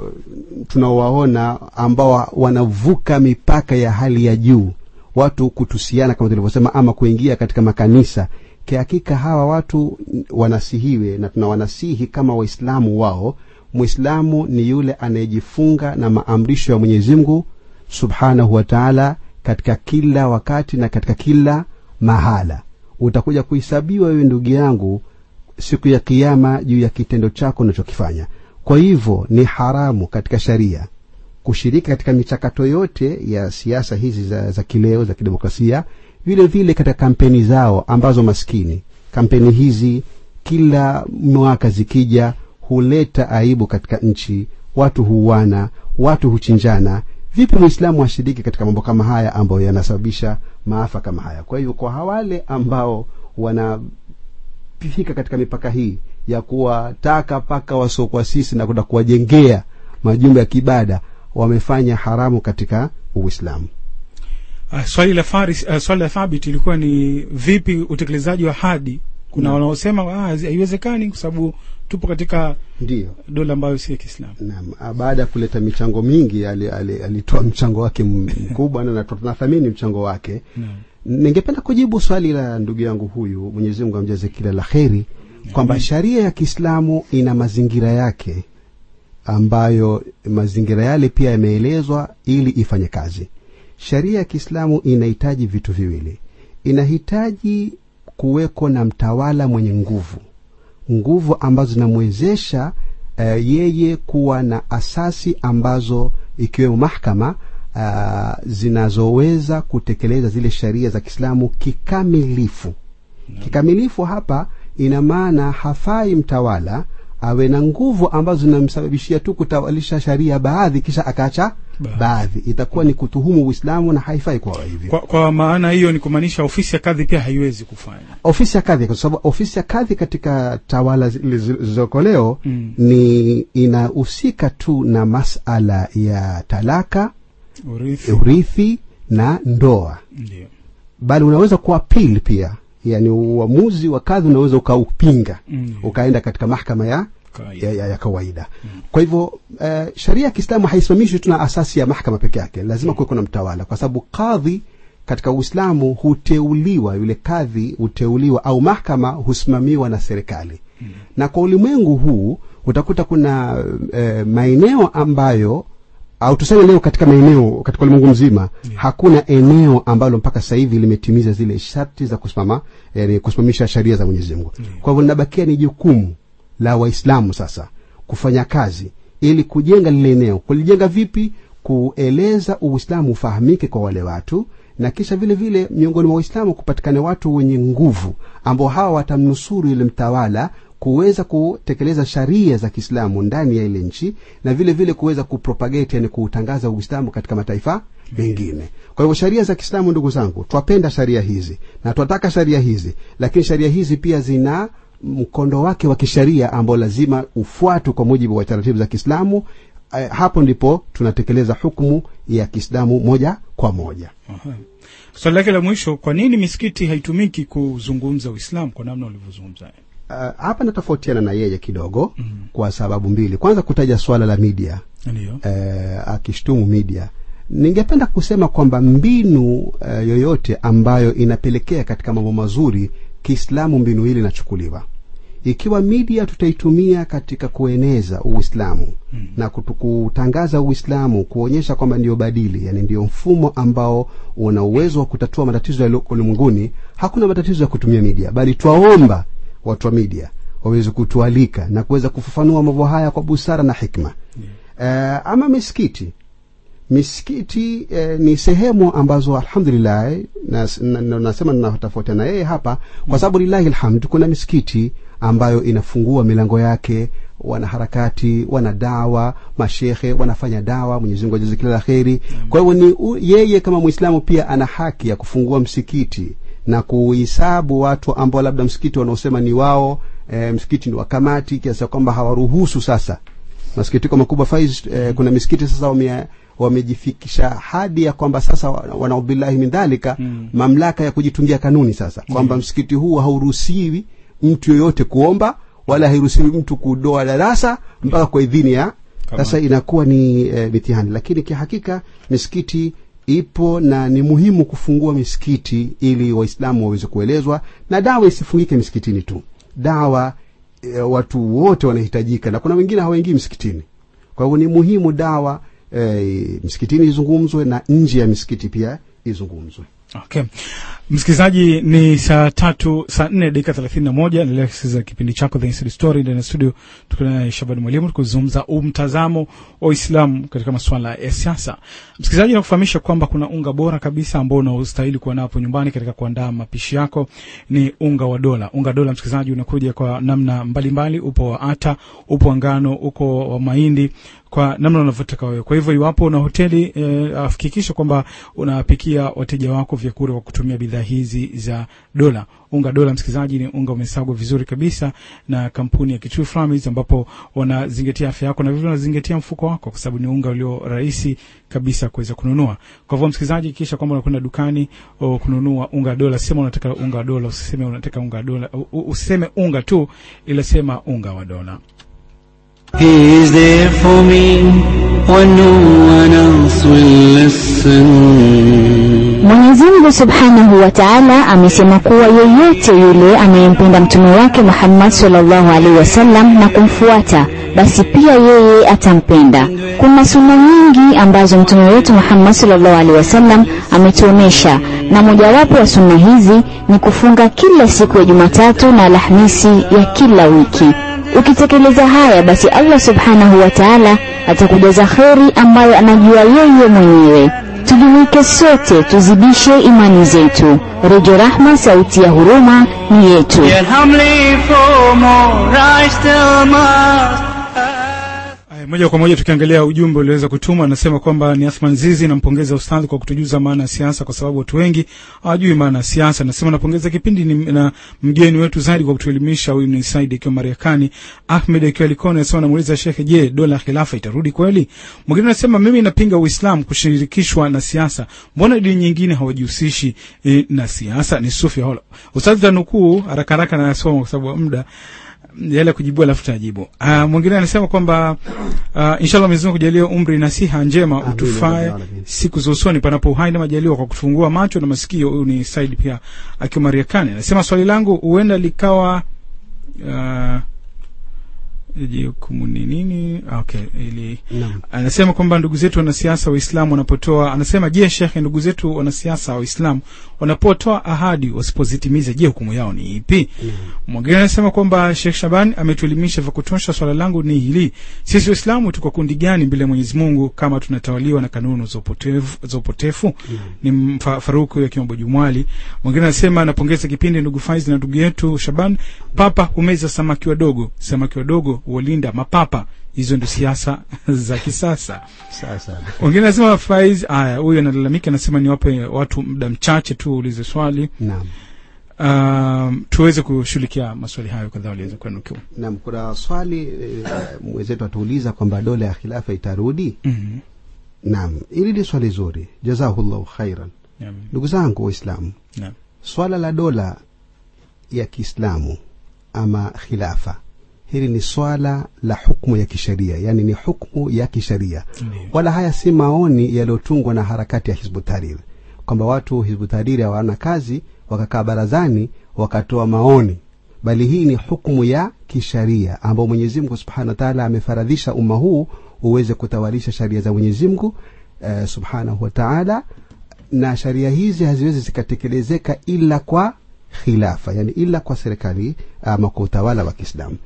tunaowaona ambao wanavuka mipaka ya hali ya juu watu kutusiana kama tulivyosema ama kuingia katika makanisa kihakika hawa watu wanasihiwe na tunawanasihi kama waislamu wao. Mwislamu ni yule anayejifunga na maamrisho ya mwenyezi mungu subhanahu wa taala katika kila wakati na katika kila mahala. Utakuja kuhesabiwa wewe ndugu yangu siku ya kiama juu ya kitendo chako unachokifanya. Kwa hivyo ni haramu katika sharia kushiriki katika michakato yote ya siasa hizi za, za kileo za kidemokrasia vile vile katika kampeni zao ambazo maskini. Kampeni hizi kila mwaka zikija huleta aibu katika nchi. Watu huuana watu huchinjana vipi muislamu ashiriki katika mambo kama haya ambayo yanasababisha maafa kama haya? Kwa hivyo kwa wale ambao wanafika katika mipaka hii ya kuwataka paka wasiokuwa sisi na kwenda kuwajengea majumba ya kibada wamefanya haramu katika uislamu. Uh, swali la faris uh, swali la thabit ilikuwa ni vipi utekelezaji wa ahadi kuna wanaosema "Ah, haiwezekani kwa sababu tupo katika ndio. dola ambayo si ya kiislamu. Naam, ah, baada ya kuleta michango mingi alitoa ali, ali mchango wake mkubwa na na tunathamini mchango wake. Naam. ningependa kujibu swali la ndugu yangu huyu mwenyezi mungu amjaze kila la kheri kwamba sharia ya kiislamu ina mazingira yake ambayo mazingira yale pia yameelezwa ili ifanye kazi. Sharia ya kiislamu inahitaji vitu viwili. Inahitaji kuweko na mtawala mwenye nguvu. Nguvu ambazo zinamwezesha uh, yeye kuwa na asasi ambazo ikiwemo mahkama uh, zinazoweza kutekeleza zile sheria za kiislamu kikamilifu. Kikamilifu hapa ina maana hafai mtawala awe na nguvu ambazo zinamsababishia tu kutawalisha sharia baadhi kisha akaacha Baadhi. itakuwa ni kutuhumu uislamu na haifai kuwa hivyo. Kwa, kwa maana hiyo ni kumaanisha ofisi ya kadhi pia haiwezi kufanya. Ofisi ya kadhi kwa sababu ofisi ya kadhi katika tawala zilizoko leo Mm. ni inahusika tu na masala ya talaka urithi. urithi na ndoa. Ndio. Bali unaweza kuapili pia yani uamuzi wa kadhi unaweza ukaupinga Mm. ukaenda katika mahkama ya Kawaida. ya, ya, ya kawaida mm. kwa hivyo uh, sharia ya kiislamu haisimamishwi tu na asasi ya mahakama peke yake lazima mm. kuweko na mtawala kwa sababu kadhi katika uislamu huteuliwa yule kadhi huteuliwa au mahakama husimamiwa na serikali mm. na kwa ulimwengu huu utakuta kuna uh, maeneo ambayo au tuseme leo katika maeneo katika ulimwengu mzima yeah. hakuna eneo ambalo mpaka sasa hivi limetimiza zile sharti za kusimama yani kusimamisha sheria za Mwenyezi Mungu. Yeah. Kwa hivyo linabakia ni jukumu la Waislamu sasa kufanya kazi ili kujenga lile eneo. Kulijenga vipi? Kueleza Uislamu ufahamike kwa wale watu na kisha vile vile miongoni mwa Waislamu kupatikane watu wenye nguvu ambao hawa watamnusuru yule mtawala kuweza kutekeleza sharia za Kiislamu ndani ya ile nchi na vile vile kuweza kupropagate yani kuutangaza Uislamu katika mataifa mengine. Kwa hivyo sharia za Kiislamu, ndugu zangu, twapenda sharia hizi na twataka sharia hizi, lakini sharia hizi pia zina mkondo wake wa kisharia ambao lazima ufuatwe kwa mujibu wa taratibu za Kiislamu. Eh, hapo ndipo tunatekeleza hukumu ya Kiislamu moja kwa moja. Swali lake la mwisho, kwa nini misikiti haitumiki kuzungumza Uislamu kwa namna ulivyozungumza? Uh, hapa natofautiana na yeye kidogo mm. kwa sababu mbili. Kwanza kutaja swala la media eh, akishtumu media. Ningependa kusema kwamba mbinu uh, yoyote ambayo inapelekea katika mambo mazuri Kiislamu, mbinu hili inachukuliwa. Ikiwa media tutaitumia katika kueneza Uislamu mm. na kutangaza Uislamu, kuonyesha kwamba ndio badili, yani ndio mfumo ambao una uwezo wa kutatua matatizo ya ulimwenguni, hakuna matatizo ya kutumia media, bali twaomba watu wa media waweze kutualika na kuweza kufafanua mambo haya kwa busara na hikma. yeah. Eh, ama misikiti. Misikiti eh, ni sehemu ambazo alhamdulillah nasema na- na- na, natofautiana na yeye hapa kwa sababu lillahi alhamd kuna misikiti ambayo inafungua milango yake wanaharakati wana dawa mashehe wanafanya dawa mwenyezi mungu ajaze kila la kheri. Kwa hivyo ni yeye kama mwislamu pia ana haki ya kufungua msikiti na kuhesabu watu ambao labda msikiti wanaosema ni wao e, msikiti ni wa kamati kiasi kwamba hawaruhusu sasa masikitiko makubwa Faiz, e, kuna misikiti sasa wame wamejifikisha hadi ya kwamba sasa wanaubillahi min dhalika Mm. mamlaka ya kujitungia kanuni sasa kwamba mm. msikiti huu hauruhusiwi mtu yoyote kuomba wala hairuhusiwi mtu kudoa darasa mpaka kwa idhini ya sasa inakuwa ni e, mitihani lakini kihakika misikiti ipo na ni muhimu kufungua misikiti ili waislamu waweze kuelezwa na dawa isifungike misikitini tu. Dawa e, watu wote wanahitajika na kuna wengine hawaingii msikitini kwa hivyo ni muhimu dawa e, msikitini izungumzwe na nje ya misikiti pia izungumzwe. Okay. Msikilizaji, ni saa tatu saa nne dakika thelathini na moja endelea kusikiliza kipindi chako The Story ndani ya studio, tuko naye Shabani Mwalimu tukizungumza umtazamo wa Uislamu katika masuala ya siasa. Msikilizaji, nakufahamisha kwamba kuna unga bora kabisa ambao unaostahili kuwa napo nyumbani katika kuandaa mapishi yako, ni unga wa dola. Unga dola, msikilizaji, unakuja kwa namna mbalimbali, mbali, upo wa ata, upo wa ngano, uko wa mahindi kwa namna unavyotaka wewe. Kwa hivyo iwapo una hoteli eh, hakikisha kwamba unapikia wateja wako vyakula kwa kutumia bidhaa hizi za dola. Unga dola, msikilizaji, ni unga umesagwa vizuri kabisa na kampuni ya Kitui Farms, ambapo wanazingatia afya yako na vivyo wanazingatia mfuko wako, kwa sababu ni unga ulio rahisi kabisa kuweza kununua. Kwa hivyo, msikilizaji, kisha kwamba unakwenda dukani o, kununua unga dola, sema unataka unga dola, usiseme unataka unga dola, usiseme unga tu, ila sema unga wa dola. He is there for me when no one else will listen. Mwenyezi Mungu Subhanahu wa Ta'ala amesema kuwa yeyote yule anayempenda mtume wake Muhammad sallallahu alaihi wasallam na kumfuata basi pia yeye atampenda. Kuna sunna nyingi ambazo mtume wetu Muhammad sallallahu alaihi wasallam ametuonesha na mojawapo ya sunna hizi ni kufunga kila siku ya Jumatatu na Alhamisi ya kila wiki. Ukitekeleza haya basi Allah Subhanahu wa Ta'ala atakujaza kheri ambayo anajua yeye mwenyewe. Tujumuike sote tuzidishe imani zetu. Redio Rahma, sauti ya huruma ni yetu. Moja kwa moja tukiangalia ujumbe ulioweza kutuma, anasema kwamba ni Asman Zizi, nampongeza ustadhi kwa kutujuza maana ya siasa, kwa sababu watu wengi hawajui maana ya siasa. Anasema napongeza kipindi ni, na mgeni wetu zaidi kwa kutuelimisha. Huyu ni Said akiwa Marekani, Ahmed akiwa Likoni. Anasema namuuliza shekhe, je, dola ya khilafa itarudi kweli? Mwingine anasema mimi napinga Uislamu kushirikishwa na siasa, mbona dini nyingine hawajihusishi e, na siasa? Ni Sufi Hola. Ustadhi tanukuu haraka haraka na kwa sababu muda yale ya kujibu alafu tajibu uh, mwingine anasema kwamba uh, inshallah Mwenyezi Mungu kujalia umri na siha njema utufae siku za usoni panapo uhai na majaliwa kwa kutufungua macho na masikio. Huyu ni Said pia akiwa Marekani anasema swali langu huenda likawa uh, je, ni nini? Okay ili anasema kwamba ndugu zetu wanasiasa waislamu wanapotoa anasema je shekhe ndugu zetu wanasiasa waislamu wanapotoa ahadi wasipozitimiza je hukumu yao ni ipi? Mwingine anasema kwamba shekh shaban ametuelimisha vya kutosha swala langu ni hili. Sisi waislamu tuko kundi gani mbele ya mwenyezi mungu kama tunatawaliwa na kanuni za upotefu, za upotefu? ni mfa- faruku ya kiombo jumwali. Mwingine anasema anapongeza kipindi ndugu faiz na ndugu yetu shaban. Papa humeza samaki wadogo. Samaki wadogo huwalinda mapapa hizo ndio siasa za kisasa. Sasa. Wengine nasema faiz haya, huyu analalamika anasema niwape watu muda mchache tu ulize swali. Naam. Um, tuweze kushughulikia maswali hayo kadhaa waliweza kuanukiwa naam kuna swali eh, mwenzetu atuuliza kwamba dola ya khilafa itarudi? Mm -hmm. naam hili ni swali zuri. Jazahullahu khairan. Ndugu zangu waislamu Naam. swala la dola ya kiislamu ama khilafa hili ni swala la hukmu ya kisheria yani ni hukmu ya kisheria. Wala haya si maoni yaliyotungwa na harakati ya hizbu tahrir kwamba watu hizbu tahrir hawana kazi wakakaa barazani wakatoa maoni. Bali hii ni hukmu ya kisharia ambayo mwenyezi mungu subhanahu wa taala amefaradhisha umma huu uweze kutawalisha sharia za mwenyezi mungu eh, subhanahu wa taala. Na sharia hizi haziwezi zikatekelezeka ila kwa khilafa yani ila kwa serikali ama kwa utawala wa kiislamu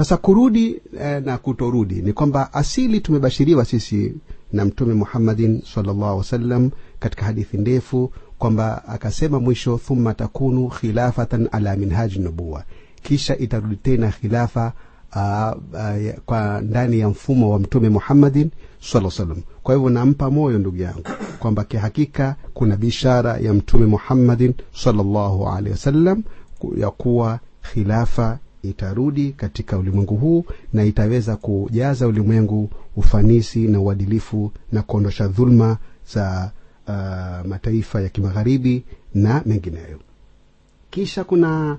sasa kurudi eh, na kutorudi ni kwamba asili tumebashiriwa sisi na mtume muhammadin salllah wasallam katika hadithi ndefu kwamba akasema mwisho thumma takunu khilafatan ala minhaji nubuwa. Kisha itarudi tena khilafa uh, uh, kwa ndani ya mfumo wa mtume muhammadin sala salam kwa hivyo nampa moyo ndugu yangu kwamba kihakika kuna bishara ya mtume muhammadin salllahu alehi wasallam ya kuwa khilafa itarudi katika ulimwengu huu na itaweza kujaza ulimwengu ufanisi na uadilifu na kuondosha dhulma za uh, mataifa ya kimagharibi na mengineyo kisha kuna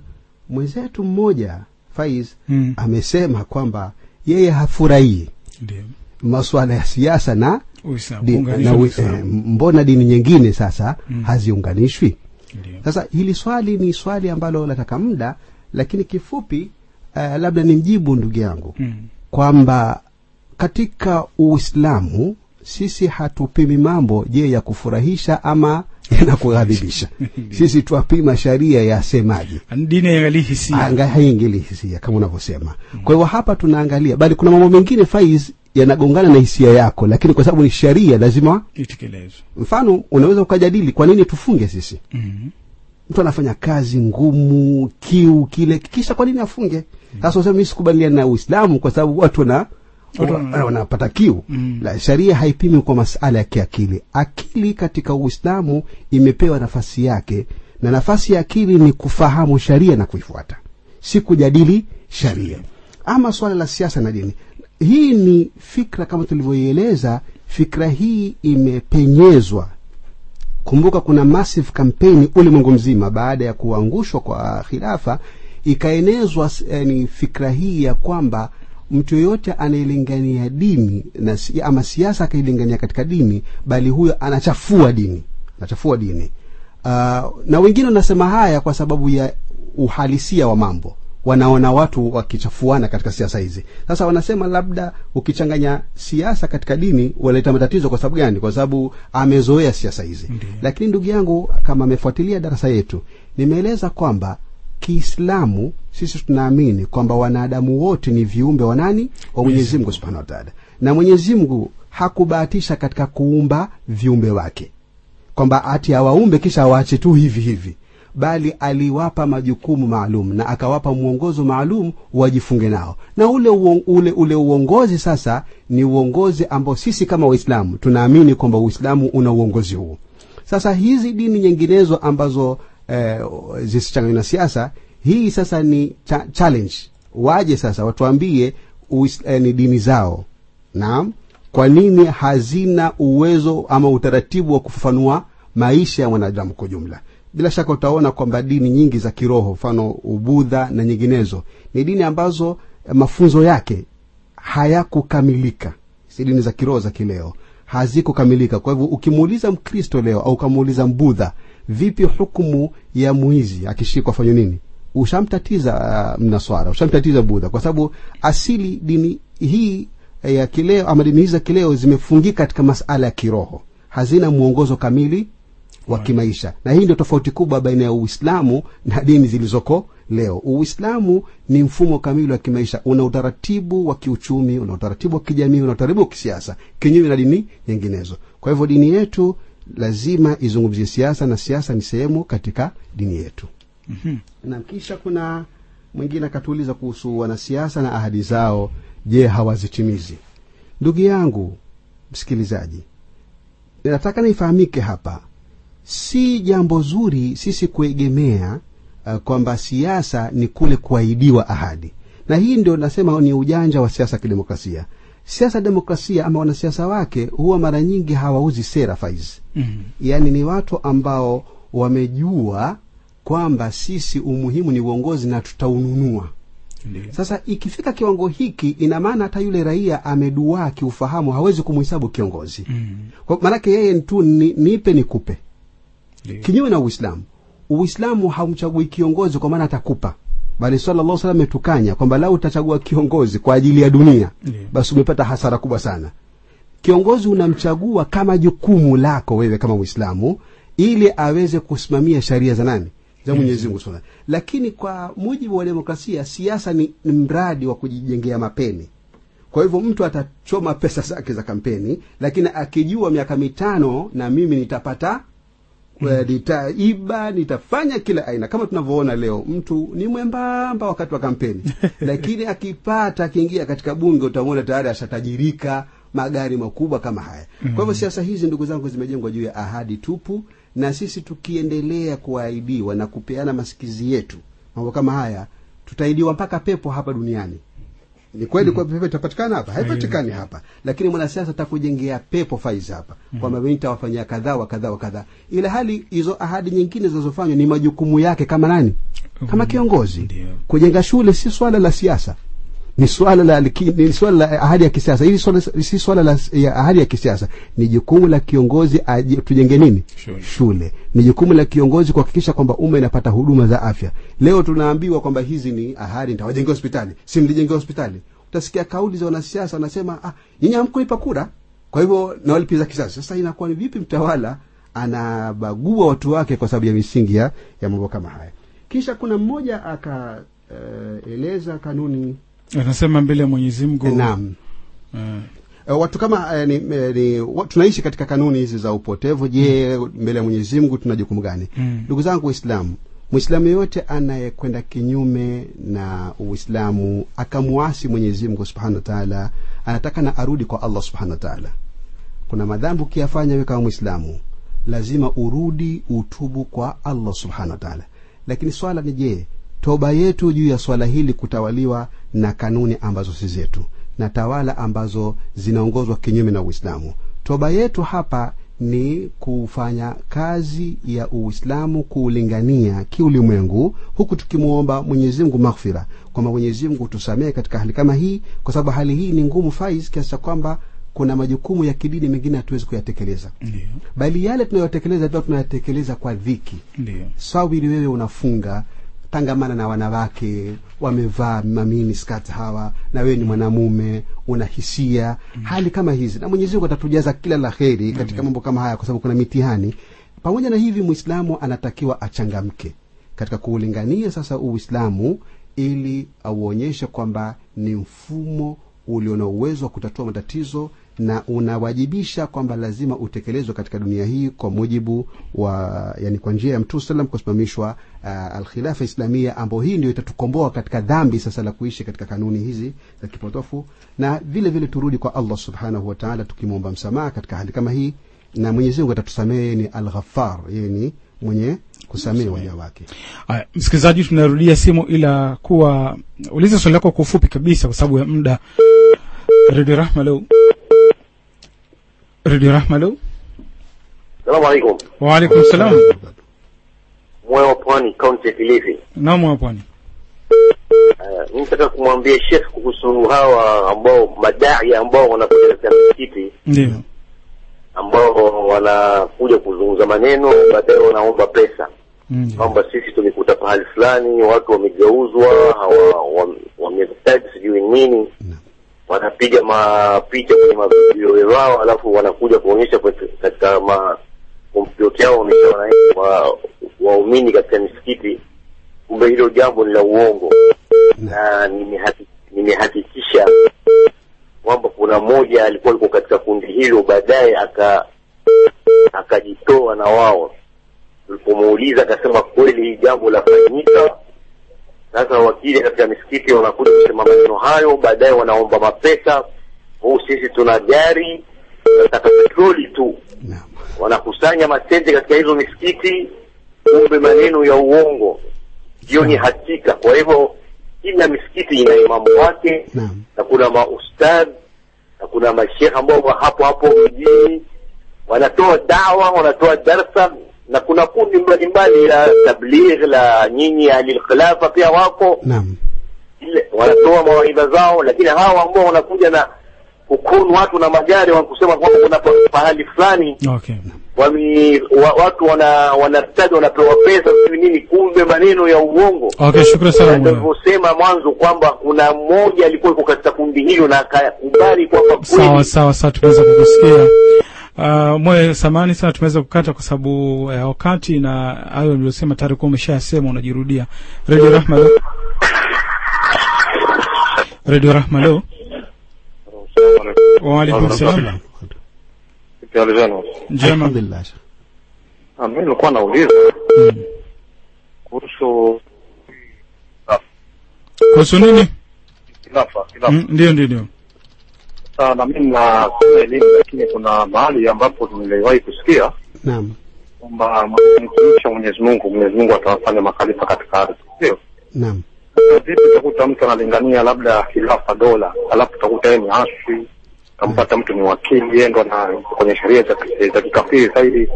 mwenzetu mmoja faiz Mm. amesema kwamba yeye hafurahii maswala masuala ya siasa na, Uisa, di, na eh, mbona dini nyingine sasa Mm. haziunganishwi Ndiyo. sasa hili swali ni swali ambalo lataka muda lakini kifupi uh, labda ni mjibu ndugu yangu Mm. kwamba katika uislamu sisi hatupimi mambo je ya kufurahisha ama yanakughadhibisha sisi twapima sharia yasemaje dini haiangalii hisia Anga- haingili hisia kama unavyosema mm. kwa hivyo hapa tunaangalia bali kuna mambo mengine faiz yanagongana na hisia yako lakini kwa sababu ni sharia lazima itekelezwe mfano unaweza ukajadili kwa nini tufunge sisi Mhm. Mtu anafanya kazi ngumu kiu kile. Kisha kwa nini afunge? Sasa mm. mimi sikubaliani na uislamu kwa sababu watu wana wanapata wana- wana- wanapata kiu. Mm. la sharia haipimi kwa masala ya kiakili. Akili katika uislamu imepewa nafasi yake na nafasi ya akili ni kufahamu sharia na kuifuata si kujadili sharia. Ama swala la siasa na dini. Hii ni fikra kama tulivyoieleza fikra hii imepenyezwa kumbuka kuna massive campaign ulimwengu mzima baada ya kuangushwa kwa khilafa ikaenezwa yani, ni fikra hii ya kwamba mtu yoyote anayelingania dini na, ama siasa akailingania katika dini bali huyo anachafua dini anachafua dini. Uh, na wengine wanasema haya kwa sababu ya uhalisia wa mambo wanaona watu wakichafuana katika siasa hizi. Sasa wanasema labda ukichanganya siasa katika dini waleta matatizo kwa sababu gani? Kwa sababu amezoea siasa hizi. Lakini ndugu yangu kama amefuatilia darasa yetu nimeeleza kwamba kiislamu sisi tunaamini kwamba wanadamu wote ni viumbe wa nani? Wa mwenyezi mungu subhanahu wa taala. Na mwenyezi mungu hakubahatisha katika kuumba viumbe wake. Kwamba ati awaumbe kisha awaache tu hivi hivi bali aliwapa majukumu maalum na akawapa mwongozo maalum wajifunge nao. Na ule, uong, ule ule uongozi sasa ni uongozi ambao sisi kama waislamu tunaamini kwamba uislamu una uongozi huu. Sasa hizi dini nyinginezo ambazo eh, zisichanganywa na siasa hii sasa ni cha, challenge. Waje sasa watuambie eh, ni dini zao. Naam. Kwa nini hazina uwezo ama utaratibu wa kufafanua maisha ya mwanadamu kwa jumla bila shaka utaona kwamba dini nyingi za kiroho mfano ubudha na nyinginezo ni dini ambazo eh, mafunzo yake hayakukamilika. Si dini za kiroho za kileo hazikukamilika. Kwa hivyo ukimuuliza mkristo leo au ukamuuliza mbudha vipi hukumu ya mwizi? Akishikwa fanywa nini? Ushamtatiza uh, mnaswara ushamtatiza budha kwa sababu asili dini hii eh, ya kileo ama dini hizi za kileo zimefungika katika masala ya kiroho. Hazina mwongozo kamili wa kimaisha. Na hii ndio tofauti kubwa baina ya uislamu na dini zilizoko leo. Uislamu ni mfumo kamili wa kimaisha. Una utaratibu wa kiuchumi una utaratibu wa kijamii una utaratibu wa kisiasa kinyume na dini nyinginezo. Kwa hivyo dini yetu lazima izungumzie siasa na siasa ni sehemu katika dini yetu. Na kisha kuna mwingine akatuuliza kuhusu wanasiasa na ahadi zao. Je hawazitimizi? Ndugu yangu msikilizaji nataka nifahamike hapa si jambo zuri sisi kuegemea uh, kwamba siasa ni kule kuahidiwa ahadi na hii ndio nasema ni ujanja wa siasa ya kidemokrasia siasa ya demokrasia ama wanasiasa wake huwa mara nyingi hawauzi sera faiz Mhm. yaani ni watu ambao wamejua kwamba sisi umuhimu ni uongozi na tutaununua Ndiye. sasa ikifika kiwango hiki ina maana hata yule raia ameduaa kiufahamu hawezi kumhesabu kiongozi mm-hmm. maanake yeye tu ni, nipe nikupe. Kinyume na uislamu. Uislamu haumchagui kiongozi kwa maana atakupa. Bali sallallahu salam ametukanya kwamba lau utachagua kiongozi kwa ajili ya dunia basi umepata hasara kubwa sana. Kiongozi unamchagua kama jukumu lako wewe kama Muislamu, ili aweze kusimamia sharia za nani? Za mwenyezi mungu subhanahu lakini kwa mujibu wa demokrasia siasa ni, ni mradi wa kujijengea mapeni. Kwa hivyo mtu atachoma pesa zake za kampeni lakini akijua miaka mitano na mimi nitapata mm. nitaiba nitafanya kila aina. Kama tunavyoona leo mtu ni mwembamba wakati wa kampeni. Lakini akipata akiingia katika bunge utamwona tayari ashatajirika magari makubwa kama haya. Kwa hivyo siasa hizi ndugu zangu zimejengwa juu ya ahadi tupu na sisi tukiendelea kuahidiwa na kupeana masikizi yetu mambo kama haya tutaidiwa mpaka pepo hapa duniani ni kweli kwa pepo itapatikana hapa? Haipatikani hapa. Lakini mwanasiasa atakujengea pepo faiz hapa. Kwamba mimi nitawafanyia kadhaa wa kadhaa wa kadhaa. Ila hali hizo ahadi nyingine zinazofanywa ni majukumu yake kama nani? Kama kiongozi. kujenga shule si swala la siasa ni swala la ni swala la ahadi ya kisiasa. Hili swala si swala la ya ahadi ya kisiasa. Ni jukumu la kiongozi aje- tujenge nini? Shule. shule. Ni jukumu la kiongozi kuhakikisha kwamba umma inapata huduma za afya. Leo tunaambiwa kwamba hizi ni ahadi nitawajengea hospitali. Si mlijengea hospitali? Utasikia kauli za wanasiasa wanasema ah, nyinyi hamkunipa kura. Kwa hivyo nawalipiza kisasi. Sasa inakuwa ni vipi mtawala anabagua watu wake kwa sababu ya misingi ya, ya mambo kama haya? Kisha kuna mmoja akaeleza uh, kanuni anasema mbele ya mwenyezi mungu. Naam. Eh, E, watu kama e, ni, ni tunaishi katika kanuni hizi za upotevu. Je mm. mbele ya mwenyezi mungu tuna jukumu gani? Mm. ndugu zangu waislamu mwislamu yeyote anayekwenda kinyume na uislamu akamuasi mwenyezi mungu subhanahu wa taala anataka na arudi kwa allah subhanahu wa taala. Kuna madhambi ukiyafanya wewe kama mwislamu lazima urudi utubu kwa allah subhanahu wa taala. Lakini swala ni je toba yetu juu ya swala hili kutawaliwa na kanuni ambazo si zetu na tawala ambazo zinaongozwa kinyume na uislamu. Toba yetu hapa ni kufanya kazi ya uislamu kuulingania kiulimwengu huku tukimwomba mwenyezimngu maghfira kwamba mwenyezimngu tusamehe katika hali kama hii kwa sababu hali hii ni ngumu faiz kiasi cha kwamba kuna majukumu ya kidini mengine hatuwezi kuyatekeleza. Bali yale tunayotekeleza pia tunayatekeleza kwa dhiki. Sawili wewe unafunga tangamana na wanawake wamevaa mamini skat hawa na wewe ni mwanamume una hisia mm. hali kama hizi. Na mwenyezi mungu atatujaza kila la kheri katika mambo kama haya kwa sababu kuna mitihani. Pamoja na hivi mwislamu anatakiwa achangamke katika kuulingania sasa uislamu ili auonyeshe kwamba ni mfumo ulio na uwezo wa kutatua matatizo na unawajibisha kwamba lazima utekelezwe katika dunia hii kwa mujibu wa yani kwa njia ya mtume salam kusimamishwa uh, alkhilafa islamia ambao hii ndio itatukomboa katika dhambi sasa la kuishi katika kanuni hizi za kipotofu. Na vile vile turudi kwa allah subhanahu wa taala tukimwomba msamaha katika hali kama hii na mwenyezi mungu atatusamehe yeye ni alghafar yeye ni mwenye kusamehe waja wake. Haya, msikilizaji tunarudia simu ila kuwa uliza swali lako kwa ufupi kabisa kwa sababu ya muda. Redio rahma leo redio rahma leo salamu alaikum. Waalaikum salam. Moyo wa pwani kaunti ya kilifi. Naam wa pwani. Uh, nitaka nataka kumwambia shekh kuhusu hawa ambao madai ambao wanakuja katika msikiti. Ndio. Ambao wanakuja kuzungumza maneno baadaye wanaomba pesa. Kwamba sisi tumekuta pahali fulani watu wamegeuzwa wamehitaji sijui nini wanapiga mapicha kwenye mavideo yao alafu wanakuja kuonyesha katika ma kompyuta yao waonyesha wananchi wa- waumini katika misikiti kumbe hilo jambo ni la uongo. Na nimehakikisha kwamba kuna mmoja alikuwa yuko katika kundi hilo baadaye aka akajitoa na wao. Tulipomuuliza akasema kweli hii jambo lafanyika sasa wakili katika misikiti wanakuja kusema maneno hayo baadaye wanaomba mapesa. Huu sisi tuna gari tunataka petroli tu. Wanakusanya masente katika hizo misikiti kumbe maneno ya uongo. Hiyo ni hakika. Kwa hivyo kila misikiti ina imamu wake na kuna maustad na kuna mashekh ambao hapo hapo mjini. Wanatoa dawa wanatoa darsa na kuna kundi mbalimbali la tabligh la nyinyi alilkhilafa pia wako. Naam. Wanatoa mawaidha zao lakini hawa ambao wanakuja na kukunu watu na magari wakusema kwamba kuna pahali fulani. Okay. Wami, wa, watu wana wanastadi wanapewa pesa sijui nini kumbe maneno ya uongo. Okay shukrani sana mwana. Nilivyosema mwanzo kwamba kuna mmoja alikuwa yuko katika kundi hilo na akakubali kwamba sawa kweli sawa sawa tumeweza kukusikia uh, mwe samani sana tumeweza kukata kwa sababu ya wakati na hayo niliosema tayari kuwa umeshayasema unajirudia. Radio rahma leo. Radio rahma leo. Wa alaikum salaam. njema alhamdulillah Mimi nilikuwa nauliza Mm. kuhusu kuhusu nini? Kilafa, khilafa. Mm, ndio ndio ndio Sasa na mimi na sina elimu lakini kuna mahali ambapo niliwahi kusikia naam. kwamba wa Mwenyezi Mungu Mwenyezi Mungu atawafanya makhalifa katika ardhi. Sio? Naam. Vipi utakuta mtu analingania labda khilafa dola alafu utakuta yeye ni aswi utampata mtu ni wakili yeye ndo na kwenye sheria za za kikafiri zaidi.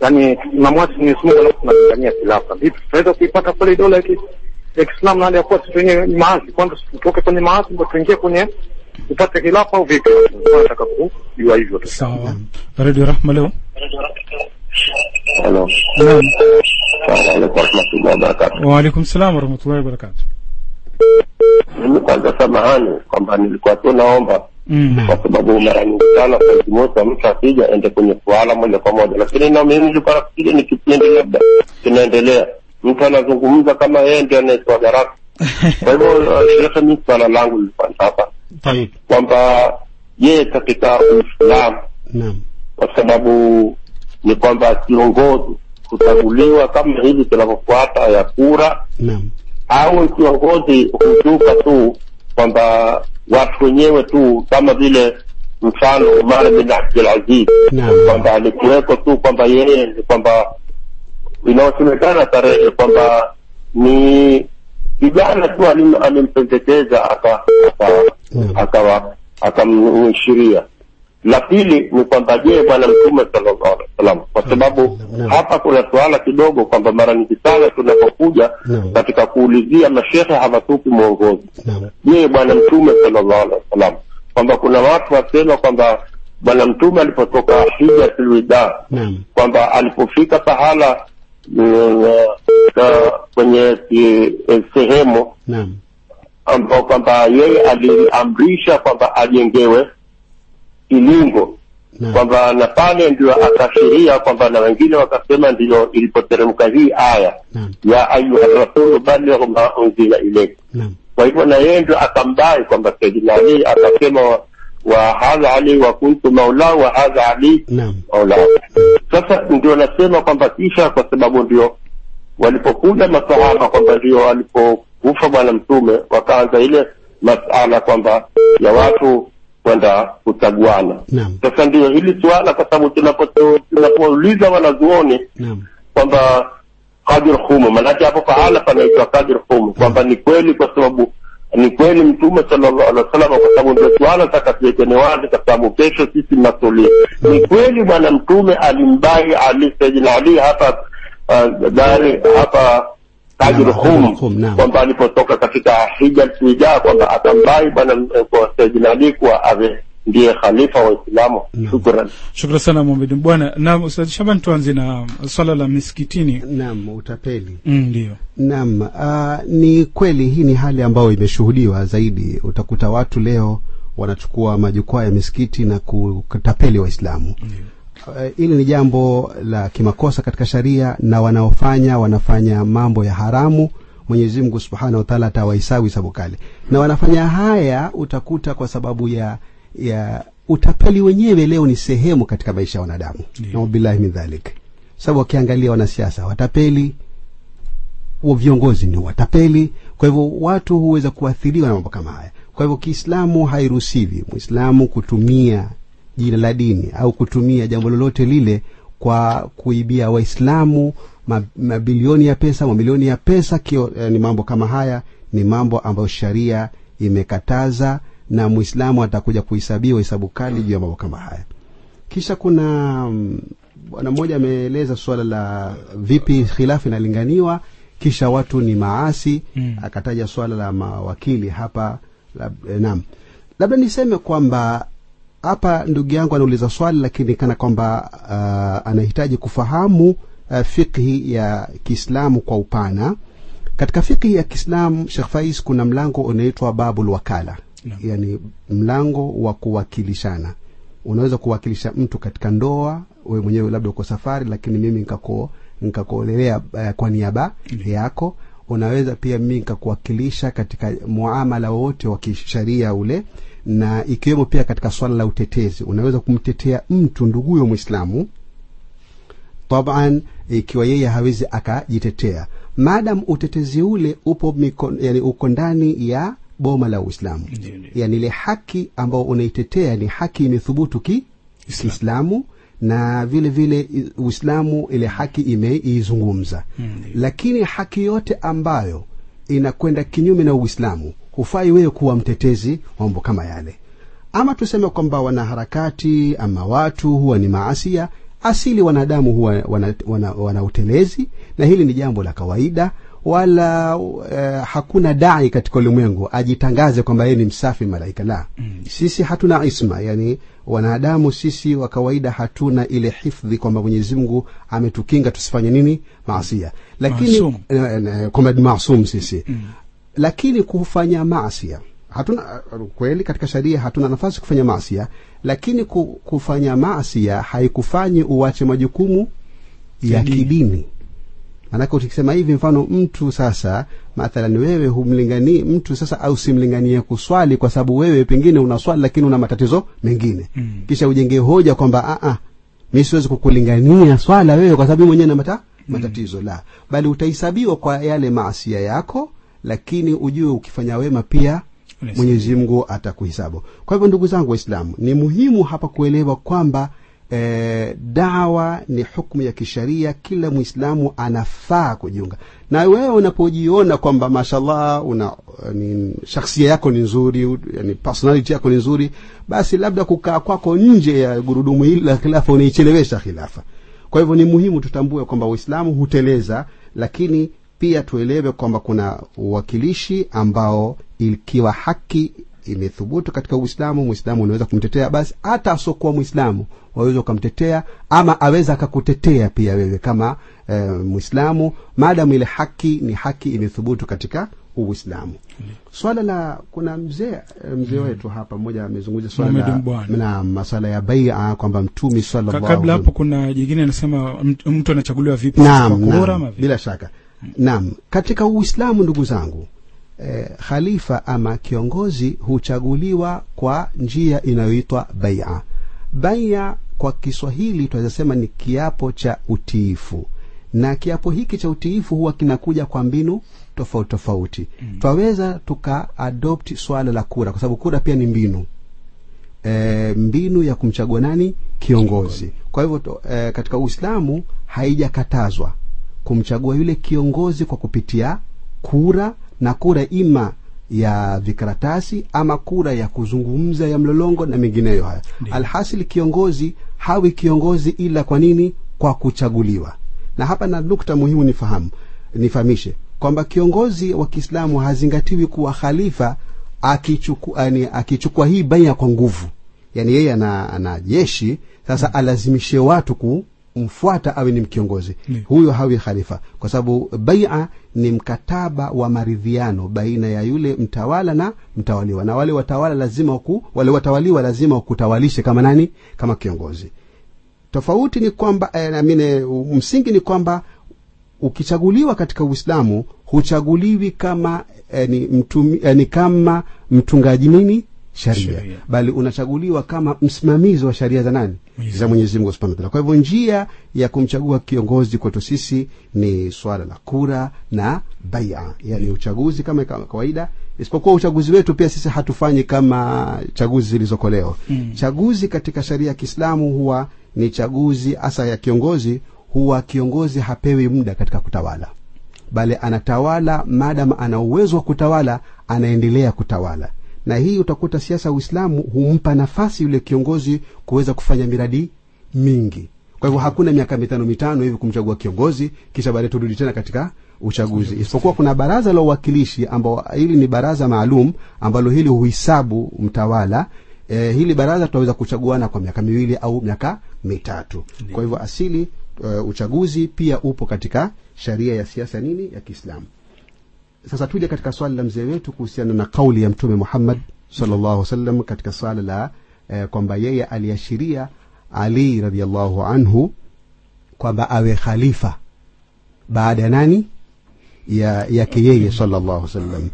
Yaani namwasi Mwenyezi Mungu alafu tunalingania khilafa. Vipi? Tunaweza kuipata kweli dola ya Kiislamu na hali ya kuwa sisi wenyewe ni maasi? Kwanza tutoke kwenye maasi ndo tuingie kwenye tupate khilafa au vipi? Nataka kujua hivyo tu. Sawa. Radio rahma leo. Hello. naam. Assalamu alaikum warahmatullahi wabarakatuh. rahmatullahi wa warahmatullahi wabarakatu Mimi kwanza samahani kwamba nilikuwa tu naomba mm. kwa sababu mara nyingi sana kwa moja mtu akija ende kwenye suala moja kwa moja, lakini na mimi nilikuwa nafikiri ni kipindi labda kinaendelea, mtu anazungumza kama yeye ndiye anayetoa darasa. Kwa hivyo uh, shekhe, mimi swala langu lilikuwa hapa kwamba yeye katika Uislamu naam. kwa sababu ni kwamba kiongozi kuchaguliwa kama hivi tunavyofuata ya kura. Naam. Au kiongozi hujuka tu kwamba watu wenyewe tu kama vile mfano Umar bin Abdul Aziz. Kwamba alikuweko tu kwamba yeye ni kwamba inaosemekana tarehe kwamba ni kijana tu alim- alimpendekeza aka- aka- Naam. akawa akamshiria la pili ni kwamba je bwana mtume sallallahu alaihi wasallam kwa sababu Naam. hapa kuna suala kidogo kwamba mara nyingi sana tunapokuja katika kuulizia mashehe hawatupi mwongozo. Je bwana mtume sallallahu alaihi wasallam kwamba kuna watu wasema kwamba bwana mtume alipotoka hijatul wida kwamba alipofika pahala mm, uh, kwenye eh, eh, sehemu ambao kwamba yeye aliamrisha kwamba ajengewe kilingo. Kwamba na pale ndio akashiria kwamba na wengine wakasema ndio ilipoteremka hii aya ya ayuha rasulu baligh ma unzila ilayk. Kwa hivyo na yeye ndio akambai kwamba saidina ali akasema wa- hadha ali wa kuntu maulahu wa hadha ali maula. sasa ndio nasema kwamba kisha kwa sababu ndio walipokuja masahaba kwamba ndio walipokufa bwana mtume wakaanza ile masala kwamba ya watu kwenda kuchaguana. Sasa ndio hili suala kwa sababu tunapo- tunapouliza wanazuoni kwamba kadir humu maanake hapo pahala panaitwa kadir humu kwamba ni kweli, kwa sababu ni kweli Mtume sallallahu alaihi wasallam, kwa sababu ndio suala taka tuwekene wazi, kwa sababu kesho sisi masulia. Ni kweli bwana Mtume alimbai Ali Sayyidina Ali hapa uh, dari hapa Tajul Khum kwamba alipotoka katika hija tuijaa kwamba atambai bwana kwa Sayyidina Ali kuwa awe ndiye khalifa wa Uislamu. Shukran. shukran sana Muhammad bwana na Ustaz Shaban tuanze na swala la misikitini naam utapeli Mm, ndio Naam, uh, ni kweli hii ni hali ambayo imeshuhudiwa zaidi. Utakuta watu leo wanachukua majukwaa ya misikiti na kutapeli Waislamu. Uh, hili ni jambo la kimakosa katika sharia, na wanaofanya wanafanya mambo ya haramu. Mwenyezi Mungu Subhanahu wa Ta'ala atawahesabu hisabu kali, na wanafanya haya utakuta kwa sababu ya ya utapeli wenyewe leo ni sehemu katika maisha ya wanadamu. Ndio. Naubillahi min dhalik, sababu wakiangalia wanasiasa watapeli wa viongozi ni watapeli. Kwa hivyo watu huweza kuathiriwa na mambo kama haya. Kwa hivyo Kiislamu hairuhusiwi Muislamu kutumia jina la dini au kutumia jambo lolote lile kwa kuibia Waislamu mabilioni ya pesa, mamilioni ya pesa. Kio, eh, ni mambo kama haya ni mambo ambayo sharia imekataza, na Muislamu atakuja kuhesabiwa hesabu kali juu ya mambo kama haya. Kisha kuna mm, bwana mmoja ameeleza suala la vipi khilafu inalinganiwa, kisha watu ni maasi Mm. akataja swala la mawakili hapa lab, eh, naam, labda niseme kwamba hapa ndugu yangu anauliza swali lakini kana kwamba uh, anahitaji kufahamu uh, fikhi ya Kiislamu kwa upana. Katika fikhi ya Kiislamu, Sheikh Faiz, kuna mlango unaitwa babul wakala no. yani mlango wa kuwakilishana. Unaweza kuwakilisha mtu katika ndoa, we mwenyewe labda uko safari, lakini mimi nikakuolelea uh, kwa niaba yako. Unaweza pia mimi nikakuwakilisha katika muamala wote wa kisharia ule, na ikiwemo pia katika swala la utetezi. Unaweza kumtetea mtu nduguyo Mwislamu taban ikiwa yeye hawezi akajitetea. Madam utetezi ule upo mikon, yani uko ndani ya boma la uislamu. Yani ile haki ambayo unaitetea ni haki imethubutu ki Islam. kiislamu na vile vile uislamu ile haki imeizungumza lakini haki yote ambayo inakwenda kinyume na uislamu. Hufai wewe kuwa mtetezi wa mambo kama yale. Ama tuseme kwamba wanaharakati ama watu huwa ni maasia asili wanadamu huwa wana, wana, wana utelezi na hili ni jambo la kawaida wala uh, hakuna dai katika ulimwengu ajitangaze kwamba yeye ni msafi malaika la Mm. sisi hatuna isma yani wanadamu sisi wa kawaida hatuna ile hifdhi kwamba mwenyezi mungu ametukinga tusifanye nini maasia lakini eh, eh, kwamba ni maasum sisi Mm. lakini kufanya maasia hatuna kweli katika sharia hatuna nafasi kufanya maasia lakini kufanya maasia haikufanyi uwache majukumu ya kidini mm. kidini maanake ukisema hivi mfano mtu sasa mathalan wewe humlingani mtu sasa au simlinganie kuswali kwa sababu wewe pengine unaswali lakini una matatizo mengine. Mm. kisha ujenge hoja kwamba a ah, mi siwezi kukulingania swala wewe kwa sababu mwenyewe na mata, matatizo la. Bali utahesabiwa kwa yale maasia yako lakini ujue ukifanya wema pia mwenyezi mungu atakuhesabu. Kwa hivyo ndugu zangu waislamu ni muhimu hapa kuelewa kwamba eh, dawa ni hukmu ya kisharia kila mwislamu anafaa kujiunga. Na wewe unapojiona kwamba mashallah una ni shakhsia yako ni nzuri yani personality yako ni nzuri basi labda kukaa kwako nje ya gurudumu hili la khilafa unaichelewesha khilafa. Kwa hivyo ni muhimu tutambue kwamba uislamu huteleza lakini pia tuelewe kwamba kuna uwakilishi ambao ikiwa haki imethubutu katika uislamu mwislamu unaweza kumtetea basi hata asiokuwa mwislamu waweza ukamtetea ama aweza akakutetea pia wewe kama e, mwislamu maadamu ile haki ni haki imethubutu katika uislamu. Swala la kuna mzee eh, mzee wetu hapa mmoja amezungumza swala masala na ya baia kwamba mtumi kabla hapo kuna jingine anasema mtu- anachaguliwa vipi? Kwa naam, kura ama bila shaka. Naam. Katika uislamu ndugu zangu eh, khalifa ama kiongozi huchaguliwa kwa njia inayoitwa baia. Baia kwa kiswahili tunaweza sema ni kiapo cha utiifu. Na kiapo hiki cha utiifu huwa kinakuja kwa mbinu tofauti tofauti. Mm. twaweza tuka adopt swala la kura kwa sababu kura pia ni mbinu. E, mbinu ya kumchagua nani? Kiongozi. Kwa hivyo e, katika uislamu haijakatazwa kumchagua yule kiongozi kwa kupitia kura na kura ima ya vikaratasi ama kura ya kuzungumza ya mlolongo na mengineyo haya. Alhasil kiongozi hawi kiongozi ila kwa nini? Kwa kuchaguliwa. Na hapa na nukta muhimu nifahamu nifahamishe kwamba kiongozi wa kiislamu hazingatiwi kuwa khalifa akichukua yani, akichukua hii baia kwa nguvu. Yani yeye ana, ana jeshi sasa mm. alazimishe watu kumfuata awe ni mkiongozi. Ndiyo. huyo hawi khalifa. Kwa sababu baia ni mkataba wa maridhiano baina ya yule mtawala na mtawaliwa. Na wale watawala lazima waku, wale watawaliwa lazima wakutawalishe kama nani? Kama kiongozi. Tofauti ni kwamba eh, amine, msingi ni kwamba ukichaguliwa katika uislamu huchaguliwi kama eh, ni, mtumi, eh, ni kama mtungaji nini sharia. Sharia. bali unachaguliwa kama msimamizi wa sharia za nani? Za mwenyezi mungu subhanahu wa ta'ala. Kwa hivyo njia ya kumchagua kiongozi kwetu sisi ni swala la kura na baia. Yani uchaguzi kama kama kawaida. Isipokuwa uchaguzi wetu pia sisi hatufanyi kama chaguzi zilizoko leo Mm. chaguzi katika sharia ya kiislamu huwa ni chaguzi hasa ya kiongozi huwa kiongozi hapewi muda katika kutawala. Bali anatawala maadam ana uwezo wa kutawala anaendelea kutawala na hii utakuta siasa ya uislamu humpa nafasi yule kiongozi kuweza kufanya miradi mingi. Kwa hivyo hakuna miaka mitano mitano hivi kumchagua kiongozi kisha baadaye turudi tena katika uchaguzi. Isipokuwa kuna baraza la uwakilishi ambao hili ni baraza maalum ambalo hili huhisabu mtawala. E, hili baraza tutaweza kuchaguana kwa miaka miwili au miaka mitatu. Kwa hivyo asili uh, uchaguzi pia upo katika sharia ya siasa nini? Ya kiislamu sasa tuje katika swali la mzee wetu kuhusiana na kauli ya mtume muhammad sallallahu alaihi wasallam katika swala la eh, kwamba yeye aliashiria ali radhiallahu anhu kwamba awe khalifa baada ya nani? Ya yake yeye sallallahu alaihi wasallam.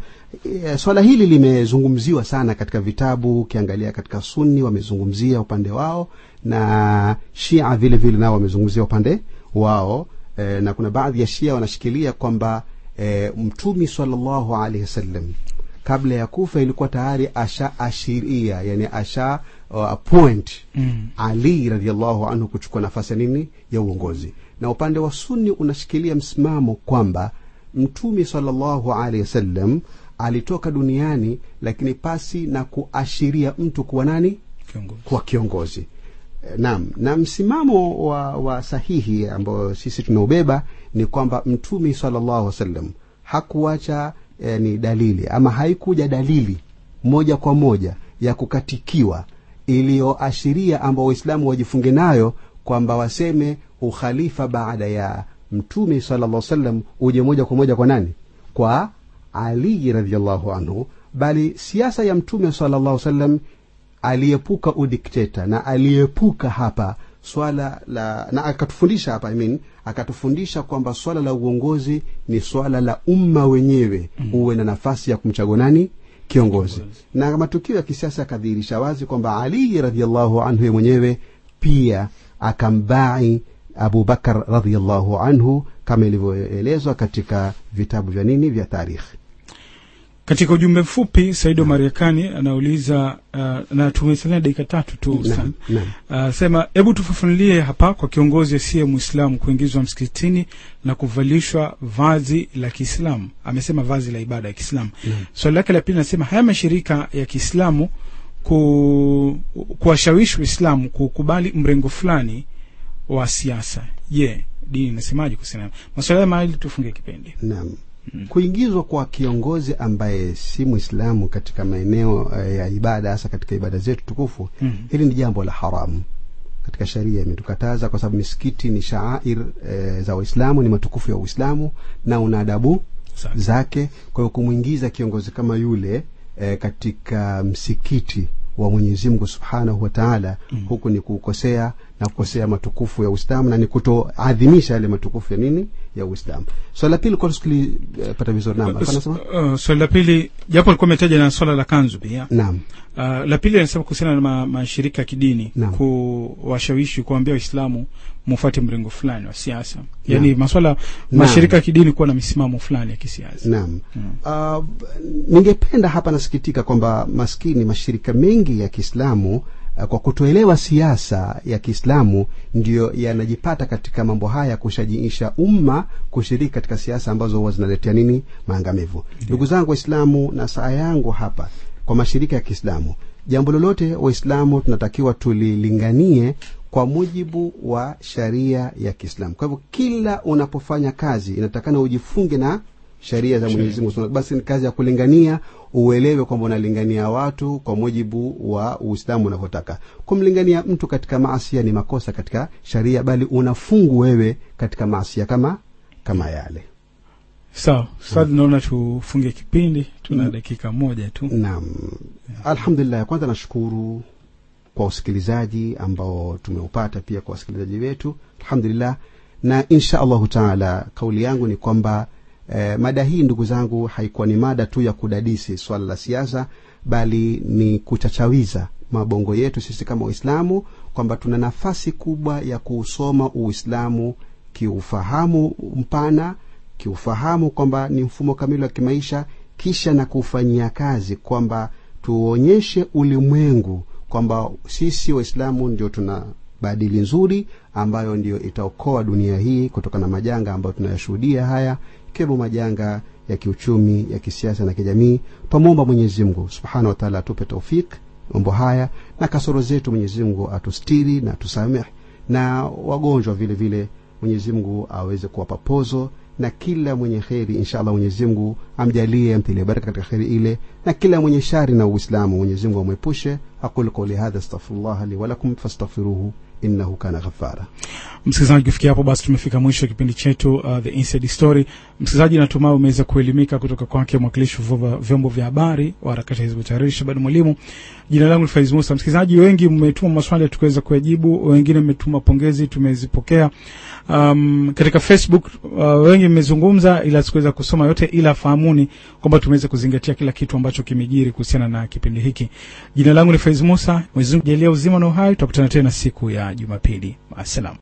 E, swala hili limezungumziwa sana katika vitabu ukiangalia katika sunni wamezungumzia upande wao na shia vile vile nao wamezungumzia upande wao. E, na kuna baadhi ya shia wanashikilia kwamba e, mtumi sallallahu alaihi wasallam kabla ya kufa ilikuwa tayari asha ashiria yani asha uh, appoint Mm. ali radiallahu anhu kuchukua nafasi ya nini ya uongozi na upande wa sunni unashikilia msimamo kwamba mtumi sallallahu alaihi wasallam alitoka duniani lakini pasi na kuashiria mtu kuwa nani Kiongozi. kuwa kiongozi nam naam na msimamo wa, wa sahihi ambao sisi tunaubeba ni kwamba mtumi sallallahu alaihi wasallam hakuacha eh, ni dalili ama haikuja dalili moja kwa moja ya kukatikiwa iliyoashiria ambao waislamu wajifunge nayo kwamba waseme ukhalifa baada ya mtume sallallahu wasallam uje moja kwa moja kwa nani? Kwa ali radhiallahu anhu. Bali siasa ya mtume sallallahu wasallam aliepuka udikteta na aliepuka hapa swala la na akatufundisha hapa I mean, akatufundisha kwamba swala la uongozi ni swala la umma wenyewe mm. uwe na nafasi ya kumchagua nani? Kiongozi. Na matukio ya kisiasa yakadhihirisha wazi kwamba alii radiallahu anhu ye mwenyewe pia akambai abubakar radiallahu anhu kama ilivyoelezwa katika vitabu vya nini? Vya tarikhi katika ujumbe mfupi saido marekani anauliza uh, na tumesalia dakika tatu tu naam. uh, sema hebu tufafanulie hapa kwa kiongozi asiye Muislamu kuingizwa msikitini na kuvalishwa vazi la kiislamu. Amesema vazi la ibada ya kiislamu. Swali so, lake la pili anasema haya mashirika ya kiislamu ku, kuwashawishi waislamu kukubali mrengo fulani wa siasa. Je dini inasemaje kuhusiana Maswali haya mawili tufunge kipindi. Naam. Kuingizwa kwa kiongozi ambaye si Muislamu katika maeneo eh, ya ibada hasa katika ibada zetu tukufu Mhm. hili ni jambo la haramu katika sharia imetukataza kwa sababu misikiti ni shaair e, za Waislamu ni matukufu ya Uislamu na una adabu zake. Kwa hiyo kumwingiza kiongozi kama yule e, katika msikiti wa Mwenyezi Mungu Subhanahu wa Ta'ala mm. huku ni kukosea na kukosea matukufu ya Uislamu na ni kutoadhimisha yale matukufu ya nini ya Uislamu. Swala la pili kwa tukulipata vizuri namba. Hapa nasema Uh, swala la pili japo alikuwa ametaja na swala la kanzu pia naam. uh, la pili anasema kuhusiana na ma, mashirika ya kidini kuwashawishi kuambia waislamu mufuate mrengo fulani wa siasa yaani masuala maswala mashirika ya kidini kuwa na misimamo fulani ya kisiasa Naam. Hmm. Uh, ningependa hapa nasikitika kwamba maskini mashirika mengi ya Kiislamu uh, kwa kutoelewa siasa ya Kiislamu ndiyo yanajipata katika mambo haya kushajiisha umma kushiriki katika siasa ambazo huwa zinaletea nini maangamivu. Ndugu zangu Waislamu, na saa yangu hapa kwa mashirika ya Kiislamu, jambo lolote Waislamu tunatakiwa tulilinganie kwa mujibu wa sharia ya kiislamu. Kwa hivyo kila unapofanya kazi inatakana ujifunge na sheria za mwenyezi mungu basi ni kazi ya kulingania uelewe kwamba unalingania watu kwa mujibu wa uislamu unavyotaka. Kumlingania mtu katika maasia ni makosa katika sharia bali unafungu wewe katika maasia kama kama yale. Sawa. Sasa tunaona tufunge kipindi tuna dakika moja tu. Naam. Alhamdulillah kwanza nashukuru kwa usikilizaji ambao tumeupata pia kwa wasikilizaji wetu. Alhamdulillah. Na insha allahu taala kauli yangu ni kwamba eh, mada hii ndugu zangu haikuwa ni mada tu ya kudadisi swala la siasa bali ni kuchachawiza mabongo yetu sisi kama waislamu kwamba tuna nafasi kubwa ya kuusoma uislamu kiufahamu mpana kiufahamu kwamba ni mfumo kamili wa kimaisha kisha na kufanyia kazi kwamba tuonyeshe ulimwengu kwamba sisi waislamu ndio tuna baadili nzuri ambayo ndio itaokoa dunia hii kutokana na majanga ambayo tunayashuhudia haya ikiwemo majanga ya kiuchumi ya kisiasa na kijamii. Twamwomba mwenyezi mungu subhanahu wataala atupe taufik mambo haya na kasoro zetu mwenyezi mungu atustiri na tusamehe na wagonjwa vile vile aweze kuwapa pozo na kila mwenye kheri inshallah mwenyezi mungu amjalie amtilie baraka katika kheri ile. Na kila mwenye shari na uislamu mwenyezi mungu amwepushe. Aqul qauli hadha astaghfirullah li walakum fastaghfiruhu innahu kana ghafara msikilizaji kufikia hapo basi tumefika mwisho wa kipindi chetu uh, the inside story. Msikilizaji natumai umeweza kuelimika kutoka kwake mwakilishi wa vyombo vya habari wa harakati hizo hizbu bado mwalimu. Jina langu ni faiz musa. Msikilizaji wengi mmetuma maswali tukaweza kuyajibu wengine mmetuma pongezi tumezipokea um, katika facebook uh, wengi mmezungumza ila sikuweza kusoma yote ila fahamuni kwamba tumeweza kuzingatia kila kitu ambacho kimejiri kuhusiana na kipindi hiki. Jina langu ni faiz musa. Mwenyezi jalia uzima na uhai. Tutakutana tena siku ya jumapili. Maasalam